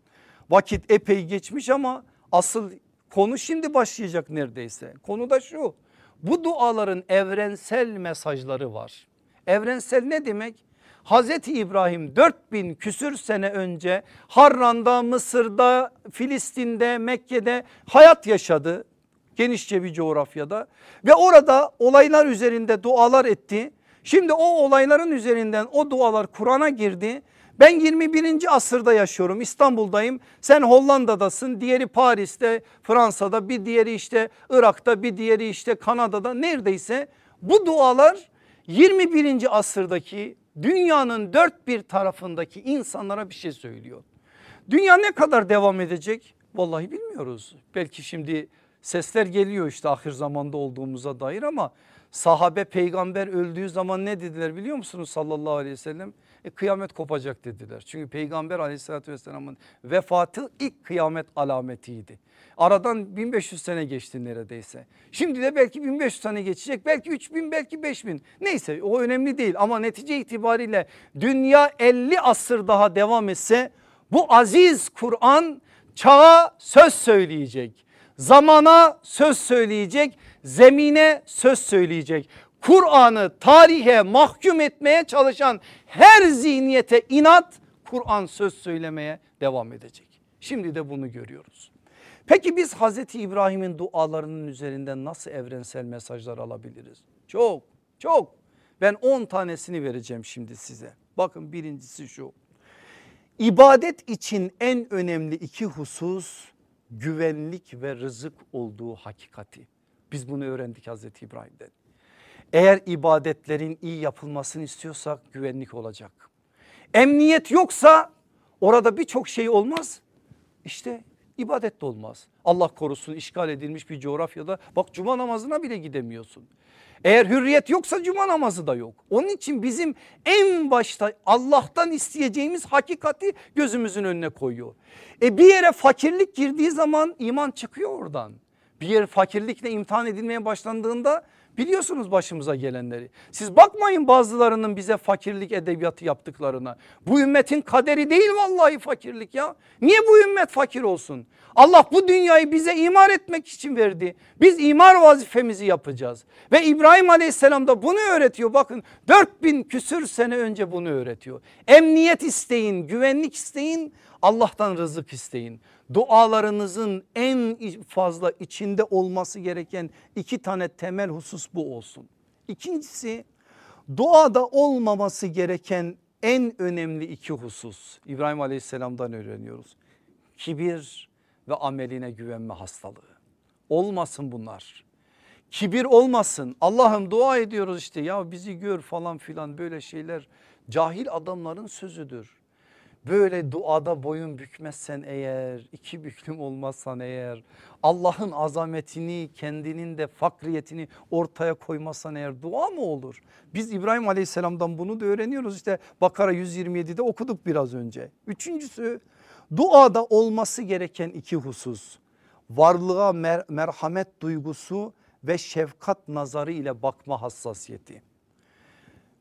Speaker 1: vakit epey geçmiş ama asıl konu şimdi başlayacak neredeyse. Konu da şu bu duaların evrensel mesajları var. Evrensel ne demek? Hazreti İbrahim 4000 küsür sene önce Harran'da, Mısır'da, Filistin'de, Mekke'de hayat yaşadı. Genişçe bir coğrafyada ve orada olaylar üzerinde dualar etti. Şimdi o olayların üzerinden o dualar Kur'an'a girdi Ben 21. asırda yaşıyorum İstanbul'dayım sen Hollanda'dasın diğeri Paris'te Fransa'da bir diğeri işte Irak'ta bir diğeri işte Kanada'da neredeyse bu dualar 21. asırdaki dünyanın dört bir tarafındaki insanlara bir şey söylüyor. Dünya ne kadar devam edecek? Vallahi bilmiyoruz. Belki şimdi sesler geliyor işte ahir zamanda olduğumuza dair ama sahabe peygamber öldüğü zaman ne dediler biliyor musunuz sallallahu aleyhi ve sellem? E, kıyamet kopacak dediler. Çünkü peygamber aleyhissalatü vesselamın vefatı ilk kıyamet alametiydi. Aradan 1500 sene geçti neredeyse. Şimdi de belki 1500 sene geçecek belki 3000 belki 5000 neyse o önemli değil ama netice itibariyle dünya 50 asır daha devam etse bu aziz Kur'an çağa söz söyleyecek. Zamana söz söyleyecek, zemine söz söyleyecek. Kur'an'ı tarihe mahkum etmeye çalışan her zihniyete inat Kur'an söz söylemeye devam edecek. Şimdi de bunu görüyoruz. Peki biz Hazreti İbrahim'in dualarının üzerinden nasıl evrensel mesajlar alabiliriz? Çok çok ben 10 tanesini vereceğim şimdi size. Bakın birincisi şu. İbadet için en önemli iki husus güvenlik ve rızık olduğu hakikati. Biz bunu öğrendik Hazreti İbrahim'den. Eğer ibadetlerin iyi yapılmasını istiyorsak güvenlik olacak. Emniyet yoksa orada birçok şey olmaz. İşte ibadet de olmaz. Allah korusun işgal edilmiş bir coğrafyada bak cuma namazına bile gidemiyorsun. Eğer hürriyet yoksa cuma namazı da yok. Onun için bizim en başta Allah'tan isteyeceğimiz hakikati gözümüzün önüne koyuyor. E bir yere fakirlik girdiği zaman iman çıkıyor oradan. Bir yer fakirlikle imtihan edilmeye başlandığında Biliyorsunuz başımıza gelenleri. Siz bakmayın bazılarının bize fakirlik edebiyatı yaptıklarına. Bu ümmetin kaderi değil vallahi fakirlik ya. Niye bu ümmet fakir olsun? Allah bu dünyayı bize imar etmek için verdi. Biz imar vazifemizi yapacağız. Ve İbrahim aleyhisselam da bunu öğretiyor. Bakın 4000 küsür sene önce bunu öğretiyor. Emniyet isteyin, güvenlik isteyin, Allah'tan rızık isteyin dualarınızın en fazla içinde olması gereken iki tane temel husus bu olsun. İkincisi duada olmaması gereken en önemli iki husus İbrahim Aleyhisselam'dan öğreniyoruz. Kibir ve ameline güvenme hastalığı. Olmasın bunlar. Kibir olmasın. Allah'ım dua ediyoruz işte ya bizi gör falan filan böyle şeyler cahil adamların sözüdür böyle duada boyun bükmezsen eğer iki büklüm olmazsan eğer Allah'ın azametini kendinin de fakriyetini ortaya koymazsan eğer dua mı olur? Biz İbrahim aleyhisselamdan bunu da öğreniyoruz işte Bakara 127'de okuduk biraz önce. Üçüncüsü duada olması gereken iki husus varlığa mer merhamet duygusu ve şefkat nazarı ile bakma hassasiyeti.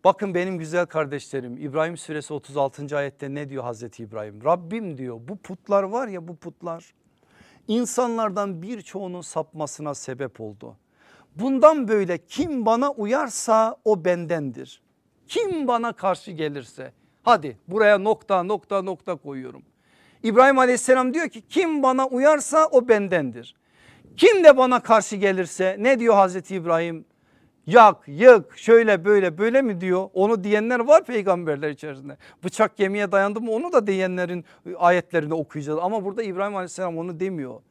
Speaker 1: Bakın benim güzel kardeşlerim İbrahim suresi 36. ayette ne diyor Hazreti İbrahim? Rabbim diyor bu putlar var ya bu putlar insanlardan birçoğunun sapmasına sebep oldu. Bundan böyle kim bana uyarsa o bendendir. Kim bana karşı gelirse hadi buraya nokta nokta nokta koyuyorum. İbrahim aleyhisselam diyor ki kim bana uyarsa o bendendir. Kim de bana karşı gelirse ne diyor Hazreti İbrahim? Yak yık şöyle böyle böyle mi diyor onu diyenler var peygamberler içerisinde. Bıçak gemiye dayandı mı onu da diyenlerin ayetlerini okuyacağız ama burada İbrahim aleyhisselam onu demiyor.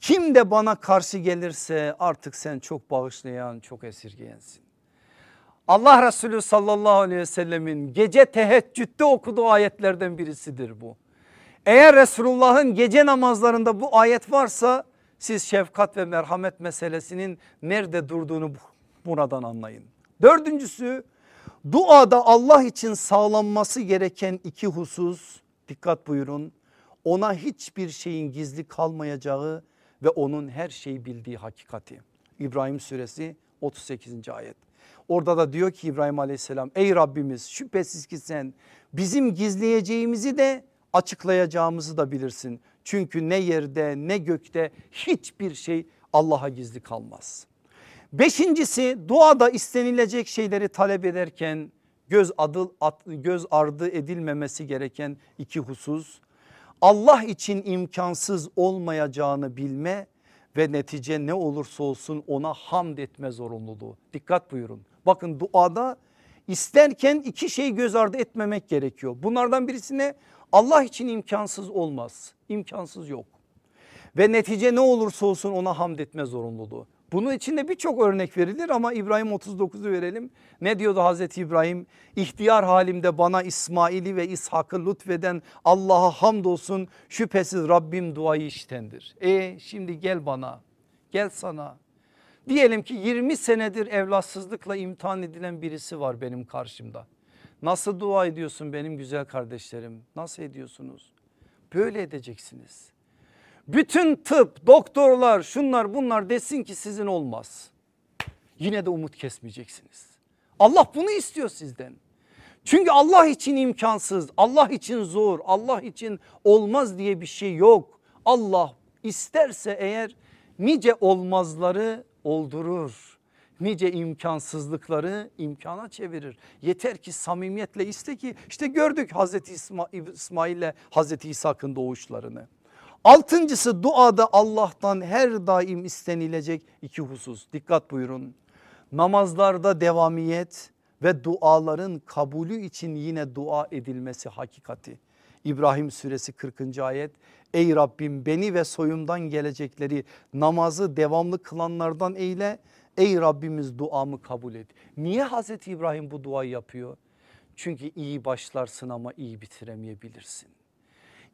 Speaker 1: Kim de bana karşı gelirse artık sen çok bağışlayan çok esirgeyensin. Allah Resulü sallallahu aleyhi ve sellemin gece teheccüde okuduğu ayetlerden birisidir bu. Eğer Resulullah'ın gece namazlarında bu ayet varsa siz şefkat ve merhamet meselesinin nerede durduğunu buradan anlayın. Dördüncüsü duada Allah için sağlanması gereken iki husus dikkat buyurun. Ona hiçbir şeyin gizli kalmayacağı ve onun her şeyi bildiği hakikati. İbrahim suresi 38. ayet. Orada da diyor ki İbrahim aleyhisselam ey Rabbimiz şüphesiz ki sen bizim gizleyeceğimizi de açıklayacağımızı da bilirsin. Çünkü ne yerde ne gökte hiçbir şey Allah'a gizli kalmaz. Beşincisi duada istenilecek şeyleri talep ederken göz, adı, göz ardı edilmemesi gereken iki husus. Allah için imkansız olmayacağını bilme ve netice ne olursa olsun ona hamd etme zorunluluğu. Dikkat buyurun. Bakın duada
Speaker 2: İsterken iki şey göz ardı etmemek gerekiyor. Bunlardan birisine Allah için imkansız olmaz. İmkansız yok. Ve netice ne olursa olsun ona hamd etme zorunluluğu. Bunun içinde birçok örnek verilir ama İbrahim 39'u verelim. Ne diyordu Hazreti İbrahim? İhtiyar halimde bana İsmail'i ve İshak'ı lütfeden Allah'a hamdolsun şüphesiz Rabbim duayı iştendir. E şimdi gel bana gel sana. Diyelim ki 20 senedir evlatsızlıkla imtihan edilen birisi var benim karşımda. Nasıl dua ediyorsun benim güzel kardeşlerim? Nasıl ediyorsunuz? Böyle edeceksiniz. Bütün tıp, doktorlar, şunlar bunlar desin ki sizin olmaz. Yine de umut kesmeyeceksiniz. Allah bunu istiyor sizden. Çünkü Allah için imkansız, Allah için zor, Allah için olmaz diye bir şey yok. Allah isterse eğer nice olmazları oldurur. Nice imkansızlıkları imkana çevirir. Yeter ki samimiyetle iste ki işte gördük Hazreti İsmail ile Hazreti İshak'ın doğuşlarını. Altıncısı duada Allah'tan her daim istenilecek iki husus. Dikkat buyurun. Namazlarda devamiyet ve duaların kabulü için yine dua edilmesi hakikati. İbrahim suresi 40. ayet ey Rabbim beni ve soyumdan gelecekleri namazı devamlı kılanlardan eyle ey Rabbimiz duamı kabul et. Niye Hazreti İbrahim bu duayı yapıyor? Çünkü iyi başlarsın ama iyi bitiremeyebilirsin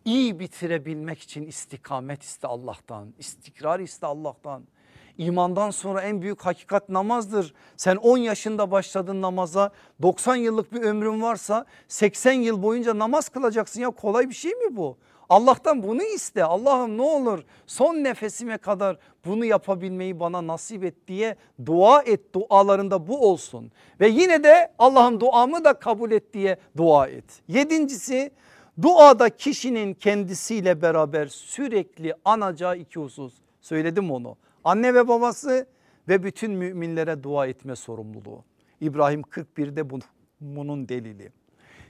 Speaker 2: iyi bitirebilmek için istikamet iste Allah'tan, istikrar iste Allah'tan. İmandan sonra en büyük hakikat namazdır. Sen 10 yaşında başladın namaza 90 yıllık bir ömrün varsa 80 yıl boyunca namaz kılacaksın ya kolay bir şey mi bu? Allah'tan bunu iste Allah'ım ne olur son nefesime kadar bunu yapabilmeyi bana nasip et diye dua et dualarında bu olsun. Ve yine de Allah'ım duamı da kabul et diye dua et. Yedincisi Duada kişinin kendisiyle beraber sürekli anacağı iki husus söyledim onu. Anne ve babası ve bütün müminlere dua etme sorumluluğu. İbrahim 41'de bunun delili.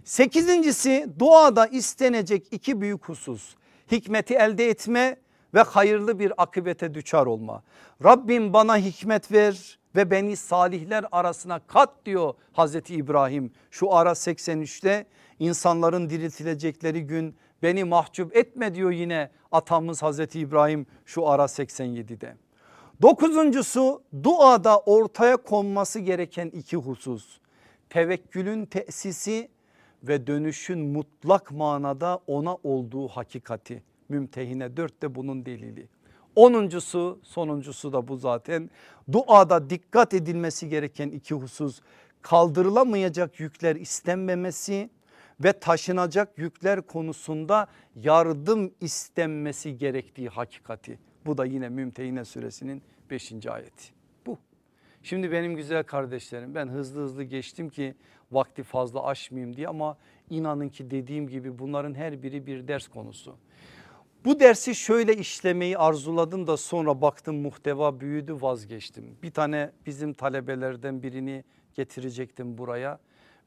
Speaker 2: Sekizincisi duada istenecek iki büyük husus. Hikmeti elde etme ve hayırlı bir akıbete düçar olma. Rabbim bana hikmet ver ve beni salihler arasına kat diyor Hazreti İbrahim. Şu ara 83'te insanların diriltilecekleri gün beni mahcup etme diyor yine atamız Hazreti İbrahim şu ara 87'de. Dokuzuncusu duada ortaya konması gereken iki husus. Tevekkülün tesisi ve dönüşün mutlak manada ona olduğu hakikati. Mümtehine dörtte bunun delili. Onuncusu sonuncusu da bu zaten duada dikkat edilmesi gereken iki husus kaldırılamayacak yükler istenmemesi ve taşınacak yükler konusunda yardım istenmesi gerektiği hakikati. Bu da yine Mümtehine suresinin 5. ayeti. Bu. Şimdi benim güzel kardeşlerim ben hızlı hızlı geçtim ki vakti fazla aşmayayım diye ama inanın ki dediğim gibi bunların her biri bir ders konusu. Bu dersi şöyle işlemeyi arzuladım da sonra baktım muhteva büyüdü vazgeçtim. Bir tane bizim talebelerden birini getirecektim buraya.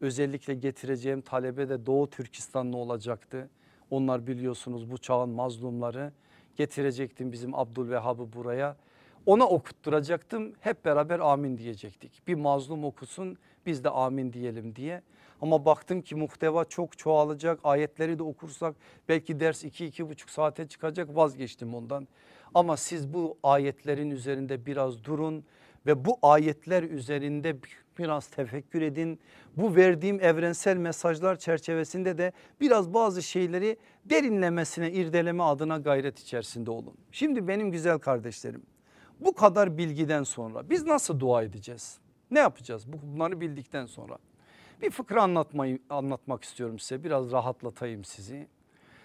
Speaker 2: Özellikle getireceğim talebe de Doğu Türkistanlı olacaktı. Onlar biliyorsunuz bu çağın mazlumları getirecektim bizim Abdülvehhab'ı buraya. Ona okutturacaktım hep beraber amin diyecektik. Bir mazlum okusun biz de amin diyelim diye. Ama baktım ki muhteva çok çoğalacak ayetleri de okursak belki ders 2-2,5 saate çıkacak vazgeçtim ondan. Ama siz bu ayetlerin üzerinde biraz durun ve bu ayetler üzerinde biraz tefekkür edin. Bu verdiğim evrensel mesajlar çerçevesinde de biraz bazı şeyleri derinlemesine irdeleme adına gayret içerisinde olun. Şimdi benim güzel kardeşlerim bu kadar bilgiden sonra biz nasıl dua edeceğiz? Ne yapacağız bunları bildikten sonra? Bir fıkra anlatmayı anlatmak istiyorum size biraz rahatlatayım sizi.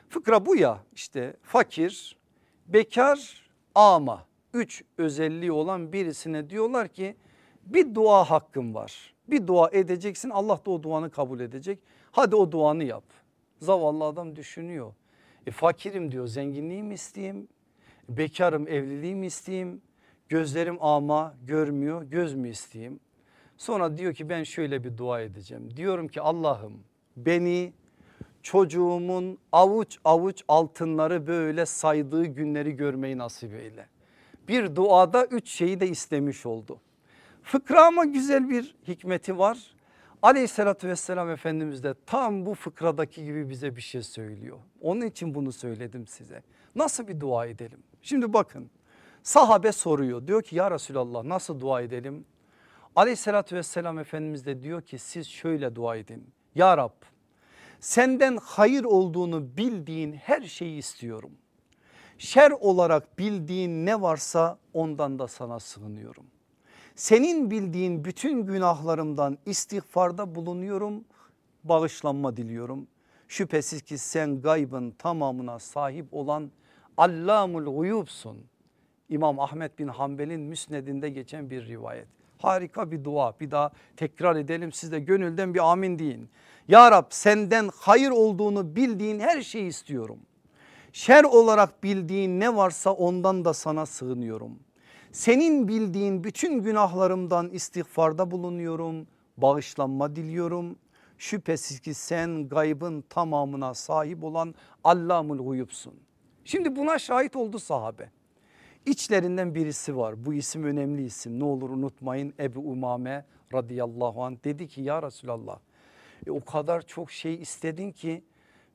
Speaker 2: Fıkra bu ya işte fakir, bekar, ama üç özelliği olan birisine diyorlar ki bir dua hakkın var. Bir dua edeceksin Allah da o duanı kabul edecek. Hadi o duanı yap. Zavallı adam düşünüyor. E fakirim diyor zenginliği mi isteyeyim? Bekarım evliliği mi isteyeyim? Gözlerim ama görmüyor göz mü isteyeyim? Sonra diyor ki ben şöyle bir dua edeceğim. Diyorum ki Allah'ım beni çocuğumun avuç avuç altınları böyle saydığı günleri görmeyi nasip eyle. Bir duada üç şeyi de istemiş oldu. Fıkra ama güzel bir hikmeti var. Aleyhissalatü vesselam Efendimiz de tam bu fıkradaki gibi bize bir şey söylüyor. Onun için bunu söyledim size. Nasıl bir dua edelim? Şimdi bakın sahabe soruyor diyor ki ya Resulallah nasıl dua edelim? Aleyhissalatü vesselam Efendimiz de diyor ki siz şöyle dua edin. Ya Rab senden hayır olduğunu bildiğin her şeyi istiyorum. Şer olarak bildiğin ne varsa ondan da sana sığınıyorum. Senin bildiğin bütün günahlarımdan istiğfarda bulunuyorum, bağışlanma diliyorum. Şüphesiz ki sen gaybın tamamına sahip olan Allamul Guyubsun. İmam Ahmet bin Hanbel'in müsnedinde geçen bir rivayet. Harika bir dua bir daha tekrar edelim siz de gönülden bir amin deyin. Ya Rab senden hayır olduğunu bildiğin her şeyi istiyorum. Şer olarak bildiğin ne varsa ondan da sana sığınıyorum. Senin bildiğin bütün günahlarımdan istiğfarda bulunuyorum. Bağışlanma diliyorum. Şüphesiz ki sen gaybın tamamına sahip olan Allamul Guyubsun. Şimdi buna şahit oldu sahabe. İçlerinden birisi var bu isim önemli isim ne olur unutmayın Ebu Umame radıyallahu anh dedi ki ya Resulallah e, o kadar çok şey istedin ki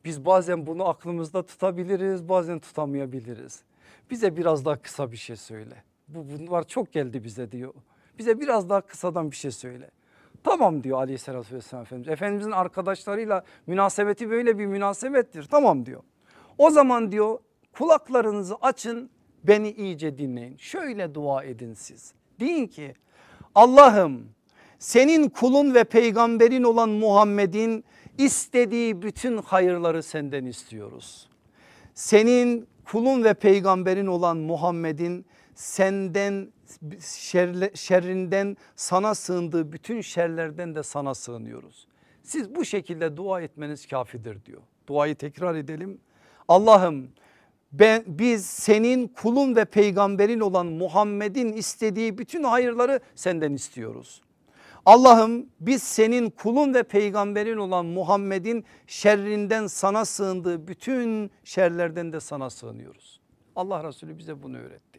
Speaker 2: biz bazen bunu aklımızda tutabiliriz bazen tutamayabiliriz. Bize biraz daha kısa bir şey söyle. Bu bunlar çok geldi bize diyor. Bize biraz daha kısadan bir şey söyle. Tamam diyor aleyhissalatü vesselam Efendimiz. Efendimizin arkadaşlarıyla münasebeti böyle bir münasebettir. Tamam diyor. O zaman diyor kulaklarınızı açın beni iyice dinleyin. Şöyle dua edin siz. Deyin ki Allah'ım senin kulun ve peygamberin olan Muhammed'in istediği bütün hayırları senden istiyoruz. Senin kulun ve peygamberin olan Muhammed'in senden şerle, şerrinden sana sığındığı bütün şerlerden de sana sığınıyoruz. Siz bu şekilde dua etmeniz kafidir diyor. Duayı tekrar edelim. Allah'ım ben, biz senin kulun ve peygamberin olan Muhammed'in istediği bütün hayırları senden istiyoruz. Allah'ım biz senin kulun ve peygamberin olan Muhammed'in şerrinden sana sığındığı bütün şerlerden de sana sığınıyoruz. Allah Resulü bize bunu öğretti.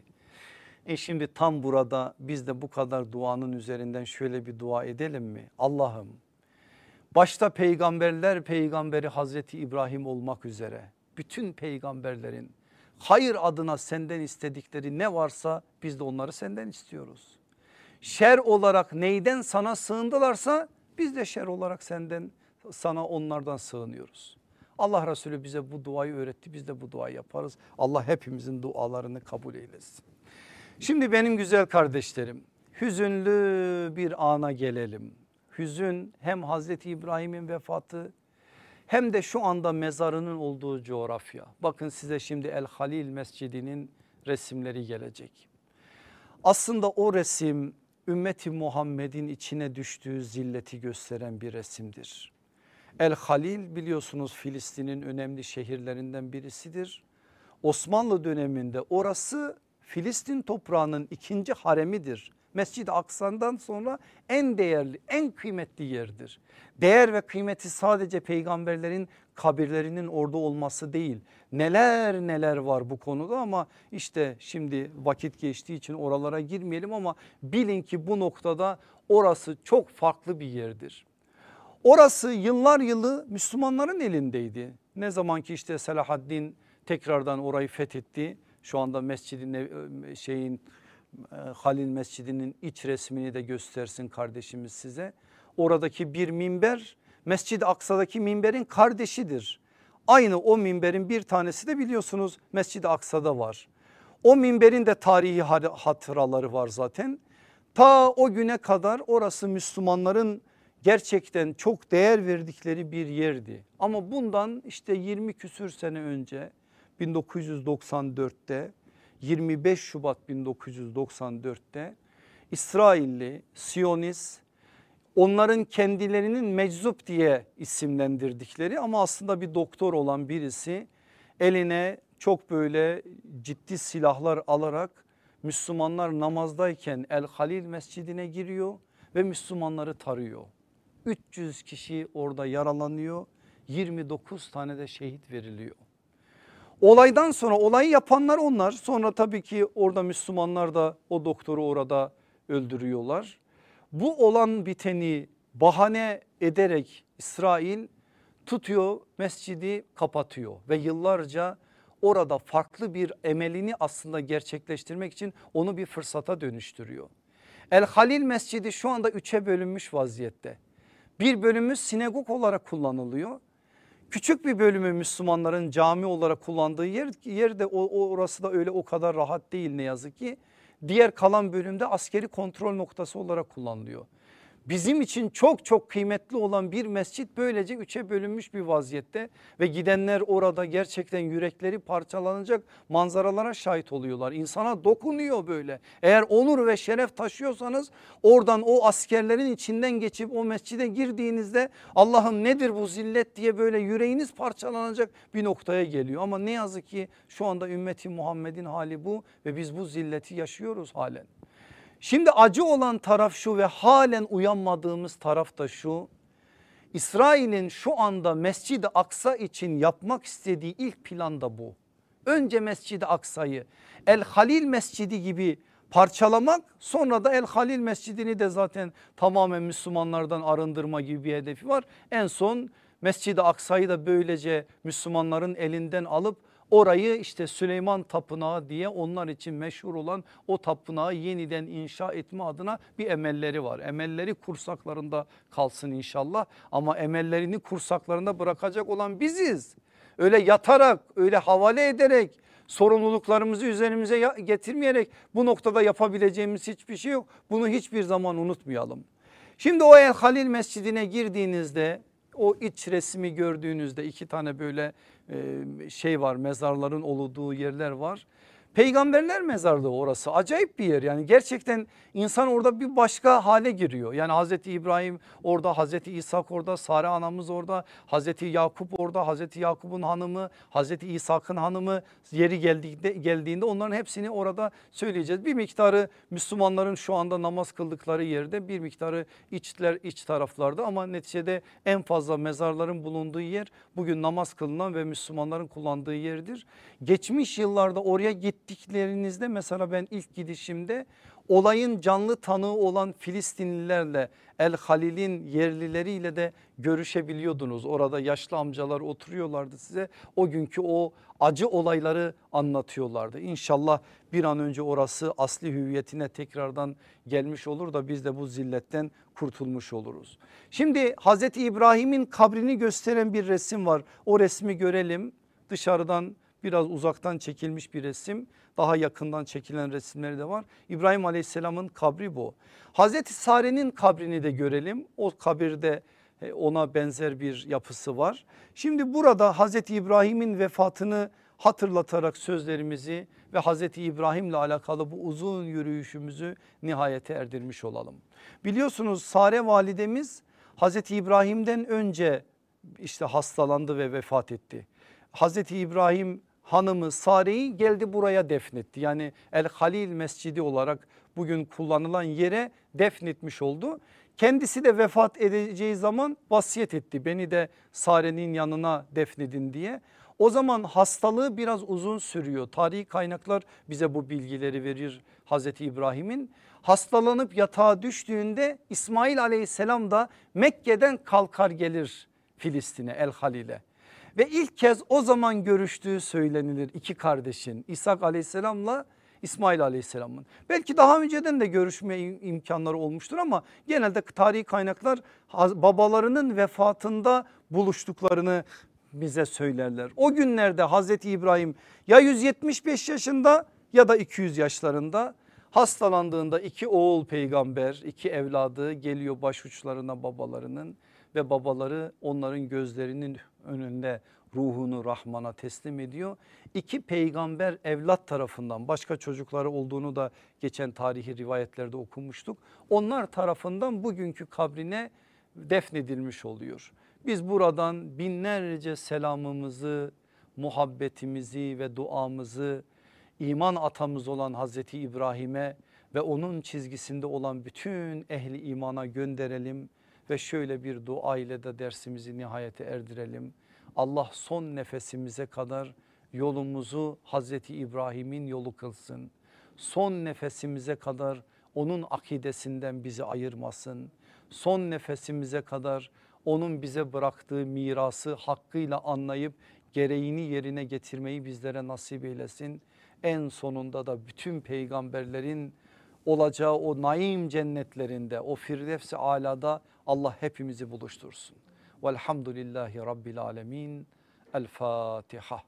Speaker 2: E şimdi tam burada biz de bu kadar duanın üzerinden şöyle bir dua edelim mi? Allah'ım başta peygamberler peygamberi Hazreti İbrahim olmak üzere bütün peygamberlerin hayır adına senden istedikleri ne varsa biz de onları senden istiyoruz. Şer olarak neyden sana sığındılarsa biz de şer olarak senden sana onlardan sığınıyoruz. Allah Resulü bize bu duayı öğretti biz de bu duayı yaparız. Allah hepimizin dualarını kabul eylesin. Şimdi benim güzel kardeşlerim hüzünlü bir ana gelelim. Hüzün hem Hazreti İbrahim'in vefatı hem de şu anda mezarının olduğu coğrafya. Bakın size şimdi El Halil Mescidi'nin resimleri gelecek. Aslında o resim ümmeti Muhammed'in içine düştüğü zilleti gösteren bir resimdir. El Halil biliyorsunuz Filistin'in önemli şehirlerinden birisidir. Osmanlı döneminde orası Filistin toprağının ikinci haremidir. Mescid-i Aksa'dan sonra en değerli en kıymetli yerdir. Değer ve kıymeti sadece peygamberlerin kabirlerinin orada olması değil. Neler neler var bu konuda ama işte şimdi vakit geçtiği için oralara girmeyelim ama bilin ki bu noktada orası çok farklı bir yerdir. Orası yıllar yılı Müslümanların elindeydi. Ne zaman ki işte Selahaddin tekrardan orayı fethetti. Şu anda mescidin e, şeyin e, Halil Mescidi'nin iç resmini de göstersin kardeşimiz size. Oradaki bir minber Mescid-i Aksa'daki minberin kardeşidir. Aynı o minberin bir tanesi de biliyorsunuz Mescid-i Aksa'da var. O minberin de tarihi hatıraları var zaten. Ta o güne kadar orası Müslümanların gerçekten çok değer verdikleri bir yerdi. Ama bundan işte 20 küsür sene önce 1994'te 25 Şubat 1994'te İsrailli Siyonist onların kendilerinin meczup diye isimlendirdikleri ama aslında bir doktor olan birisi eline çok böyle ciddi silahlar alarak Müslümanlar namazdayken El Halil Mescidine giriyor ve Müslümanları tarıyor. 300 kişi orada yaralanıyor 29 tane de şehit veriliyor. Olaydan sonra olayı yapanlar onlar sonra tabii ki orada Müslümanlar da o doktoru orada öldürüyorlar. Bu olan biteni bahane ederek İsrail tutuyor mescidi kapatıyor ve yıllarca orada farklı bir emelini aslında gerçekleştirmek için onu bir fırsata dönüştürüyor. El Halil Mescidi şu anda üçe bölünmüş vaziyette. Bir bölümü sinagog olarak kullanılıyor. Küçük bir bölümü Müslümanların cami olarak kullandığı yer, yer de o, orası da öyle o kadar rahat değil ne yazık ki. Diğer kalan bölümde askeri kontrol noktası olarak kullanılıyor. Bizim için çok çok kıymetli olan bir mescit böylece üçe bölünmüş bir vaziyette ve gidenler orada gerçekten yürekleri parçalanacak manzaralara şahit oluyorlar. İnsana dokunuyor böyle. Eğer onur ve şeref taşıyorsanız oradan o askerlerin içinden geçip o mescide girdiğinizde Allah'ım nedir bu zillet diye böyle yüreğiniz parçalanacak bir noktaya geliyor. Ama ne yazık ki şu anda ümmeti Muhammed'in hali bu ve biz bu zilleti yaşıyoruz halen. Şimdi acı olan taraf şu ve halen uyanmadığımız taraf da şu. İsrail'in şu anda Mescid-i Aksa için yapmak istediği ilk plan da bu. Önce Mescid-i Aksa'yı El Halil Mescidi gibi parçalamak sonra da El Halil Mescidini de zaten tamamen Müslümanlardan arındırma gibi bir hedefi var. En son Mescid-i Aksa'yı da böylece Müslümanların elinden alıp Orayı işte Süleyman Tapınağı diye onlar için meşhur olan o tapınağı yeniden inşa etme adına bir emelleri var. Emelleri kursaklarında kalsın inşallah ama emellerini kursaklarında bırakacak olan biziz. Öyle yatarak öyle havale ederek sorumluluklarımızı üzerimize getirmeyerek bu noktada yapabileceğimiz hiçbir şey yok. Bunu hiçbir zaman unutmayalım. Şimdi o El Halil Mescidine girdiğinizde o iç resmi gördüğünüzde iki tane böyle şey var mezarların olduğu yerler var. Peygamberler mezarlığı orası. Acayip bir yer. Yani gerçekten insan orada bir başka hale giriyor. Yani Hazreti İbrahim orada Hazreti İshak orada Sare anamız orada Hazreti Yakup orada Hazreti Yakup'un hanımı Hazreti İshak'ın hanımı yeri geldiğinde, geldiğinde onların hepsini orada söyleyeceğiz. Bir miktarı Müslümanların şu anda namaz kıldıkları yerde bir miktarı içler iç taraflarda. Ama neticede en fazla mezarların bulunduğu yer bugün namaz kılınan ve Müslümanların kullandığı yerdir. Geçmiş yıllarda oraya gittiklerinizde mesela ben ilk gidişimde olayın canlı tanığı olan Filistinlilerle El Halil'in yerlileriyle de görüşebiliyordunuz. Orada yaşlı amcalar oturuyorlardı size o günkü o acı olayları anlatıyorlardı. İnşallah bir an önce orası asli hüviyetine tekrardan gelmiş olur da biz de bu zilletten kurtulmuş oluruz. Şimdi Hazreti İbrahim'in kabrini gösteren bir resim var. O resmi görelim dışarıdan biraz uzaktan çekilmiş bir resim daha yakından çekilen resimleri de var. İbrahim aleyhisselamın kabri bu. Hazreti Sare'nin kabrini de görelim o kabirde e, ona benzer bir yapısı var. Şimdi burada Hazreti İbrahim'in vefatını hatırlatarak sözlerimizi ve Hazreti İbrahim'le alakalı bu uzun yürüyüşümüzü nihayete erdirmiş olalım. Biliyorsunuz Sare validemiz Hazreti İbrahim'den önce işte hastalandı ve vefat etti. Hazreti İbrahim hanımı Sare'yi geldi buraya defnetti. Yani El Halil Mescidi olarak bugün kullanılan yere defnetmiş oldu. Kendisi de vefat edeceği zaman vasiyet etti beni de Sare'nin yanına defnedin diye. O zaman hastalığı biraz uzun sürüyor. Tarihi kaynaklar bize bu bilgileri verir Hazreti İbrahim'in. Hastalanıp yatağa düştüğünde İsmail aleyhisselam da Mekke'den kalkar gelir Filistin'e El Halil'e. Ve ilk kez o zaman görüştüğü söylenilir iki kardeşin İshak aleyhisselamla İsmail aleyhisselamın. Belki daha önceden de görüşme imkanları olmuştur ama genelde tarihi kaynaklar babalarının vefatında buluştuklarını bize söylerler. O günlerde Hazreti İbrahim ya 175 yaşında ya da 200 yaşlarında hastalandığında iki oğul peygamber iki evladı geliyor başuçlarına babalarının ve babaları onların gözlerinin önünde ruhunu Rahman'a teslim ediyor. İki peygamber evlat tarafından başka çocukları olduğunu da geçen tarihi rivayetlerde okumuştuk. Onlar tarafından bugünkü kabrine defnedilmiş oluyor. Biz buradan binlerce selamımızı, muhabbetimizi ve duamızı iman atamız olan Hazreti İbrahim'e ve onun çizgisinde olan bütün ehli imana gönderelim ve şöyle bir dua ile de dersimizi nihayete erdirelim. Allah son nefesimize kadar yolumuzu Hazreti İbrahim'in yolu kılsın. Son nefesimize kadar onun akidesinden bizi ayırmasın. son nefesimize kadar onun bize bıraktığı mirası hakkıyla anlayıp gereğini yerine getirmeyi bizlere nasip eylesin. En sonunda da bütün peygamberlerin olacağı o naim cennetlerinde o firdevs-i alada Allah hepimizi buluştursun. Velhamdülillahi Rabbil Alemin. El Fatiha.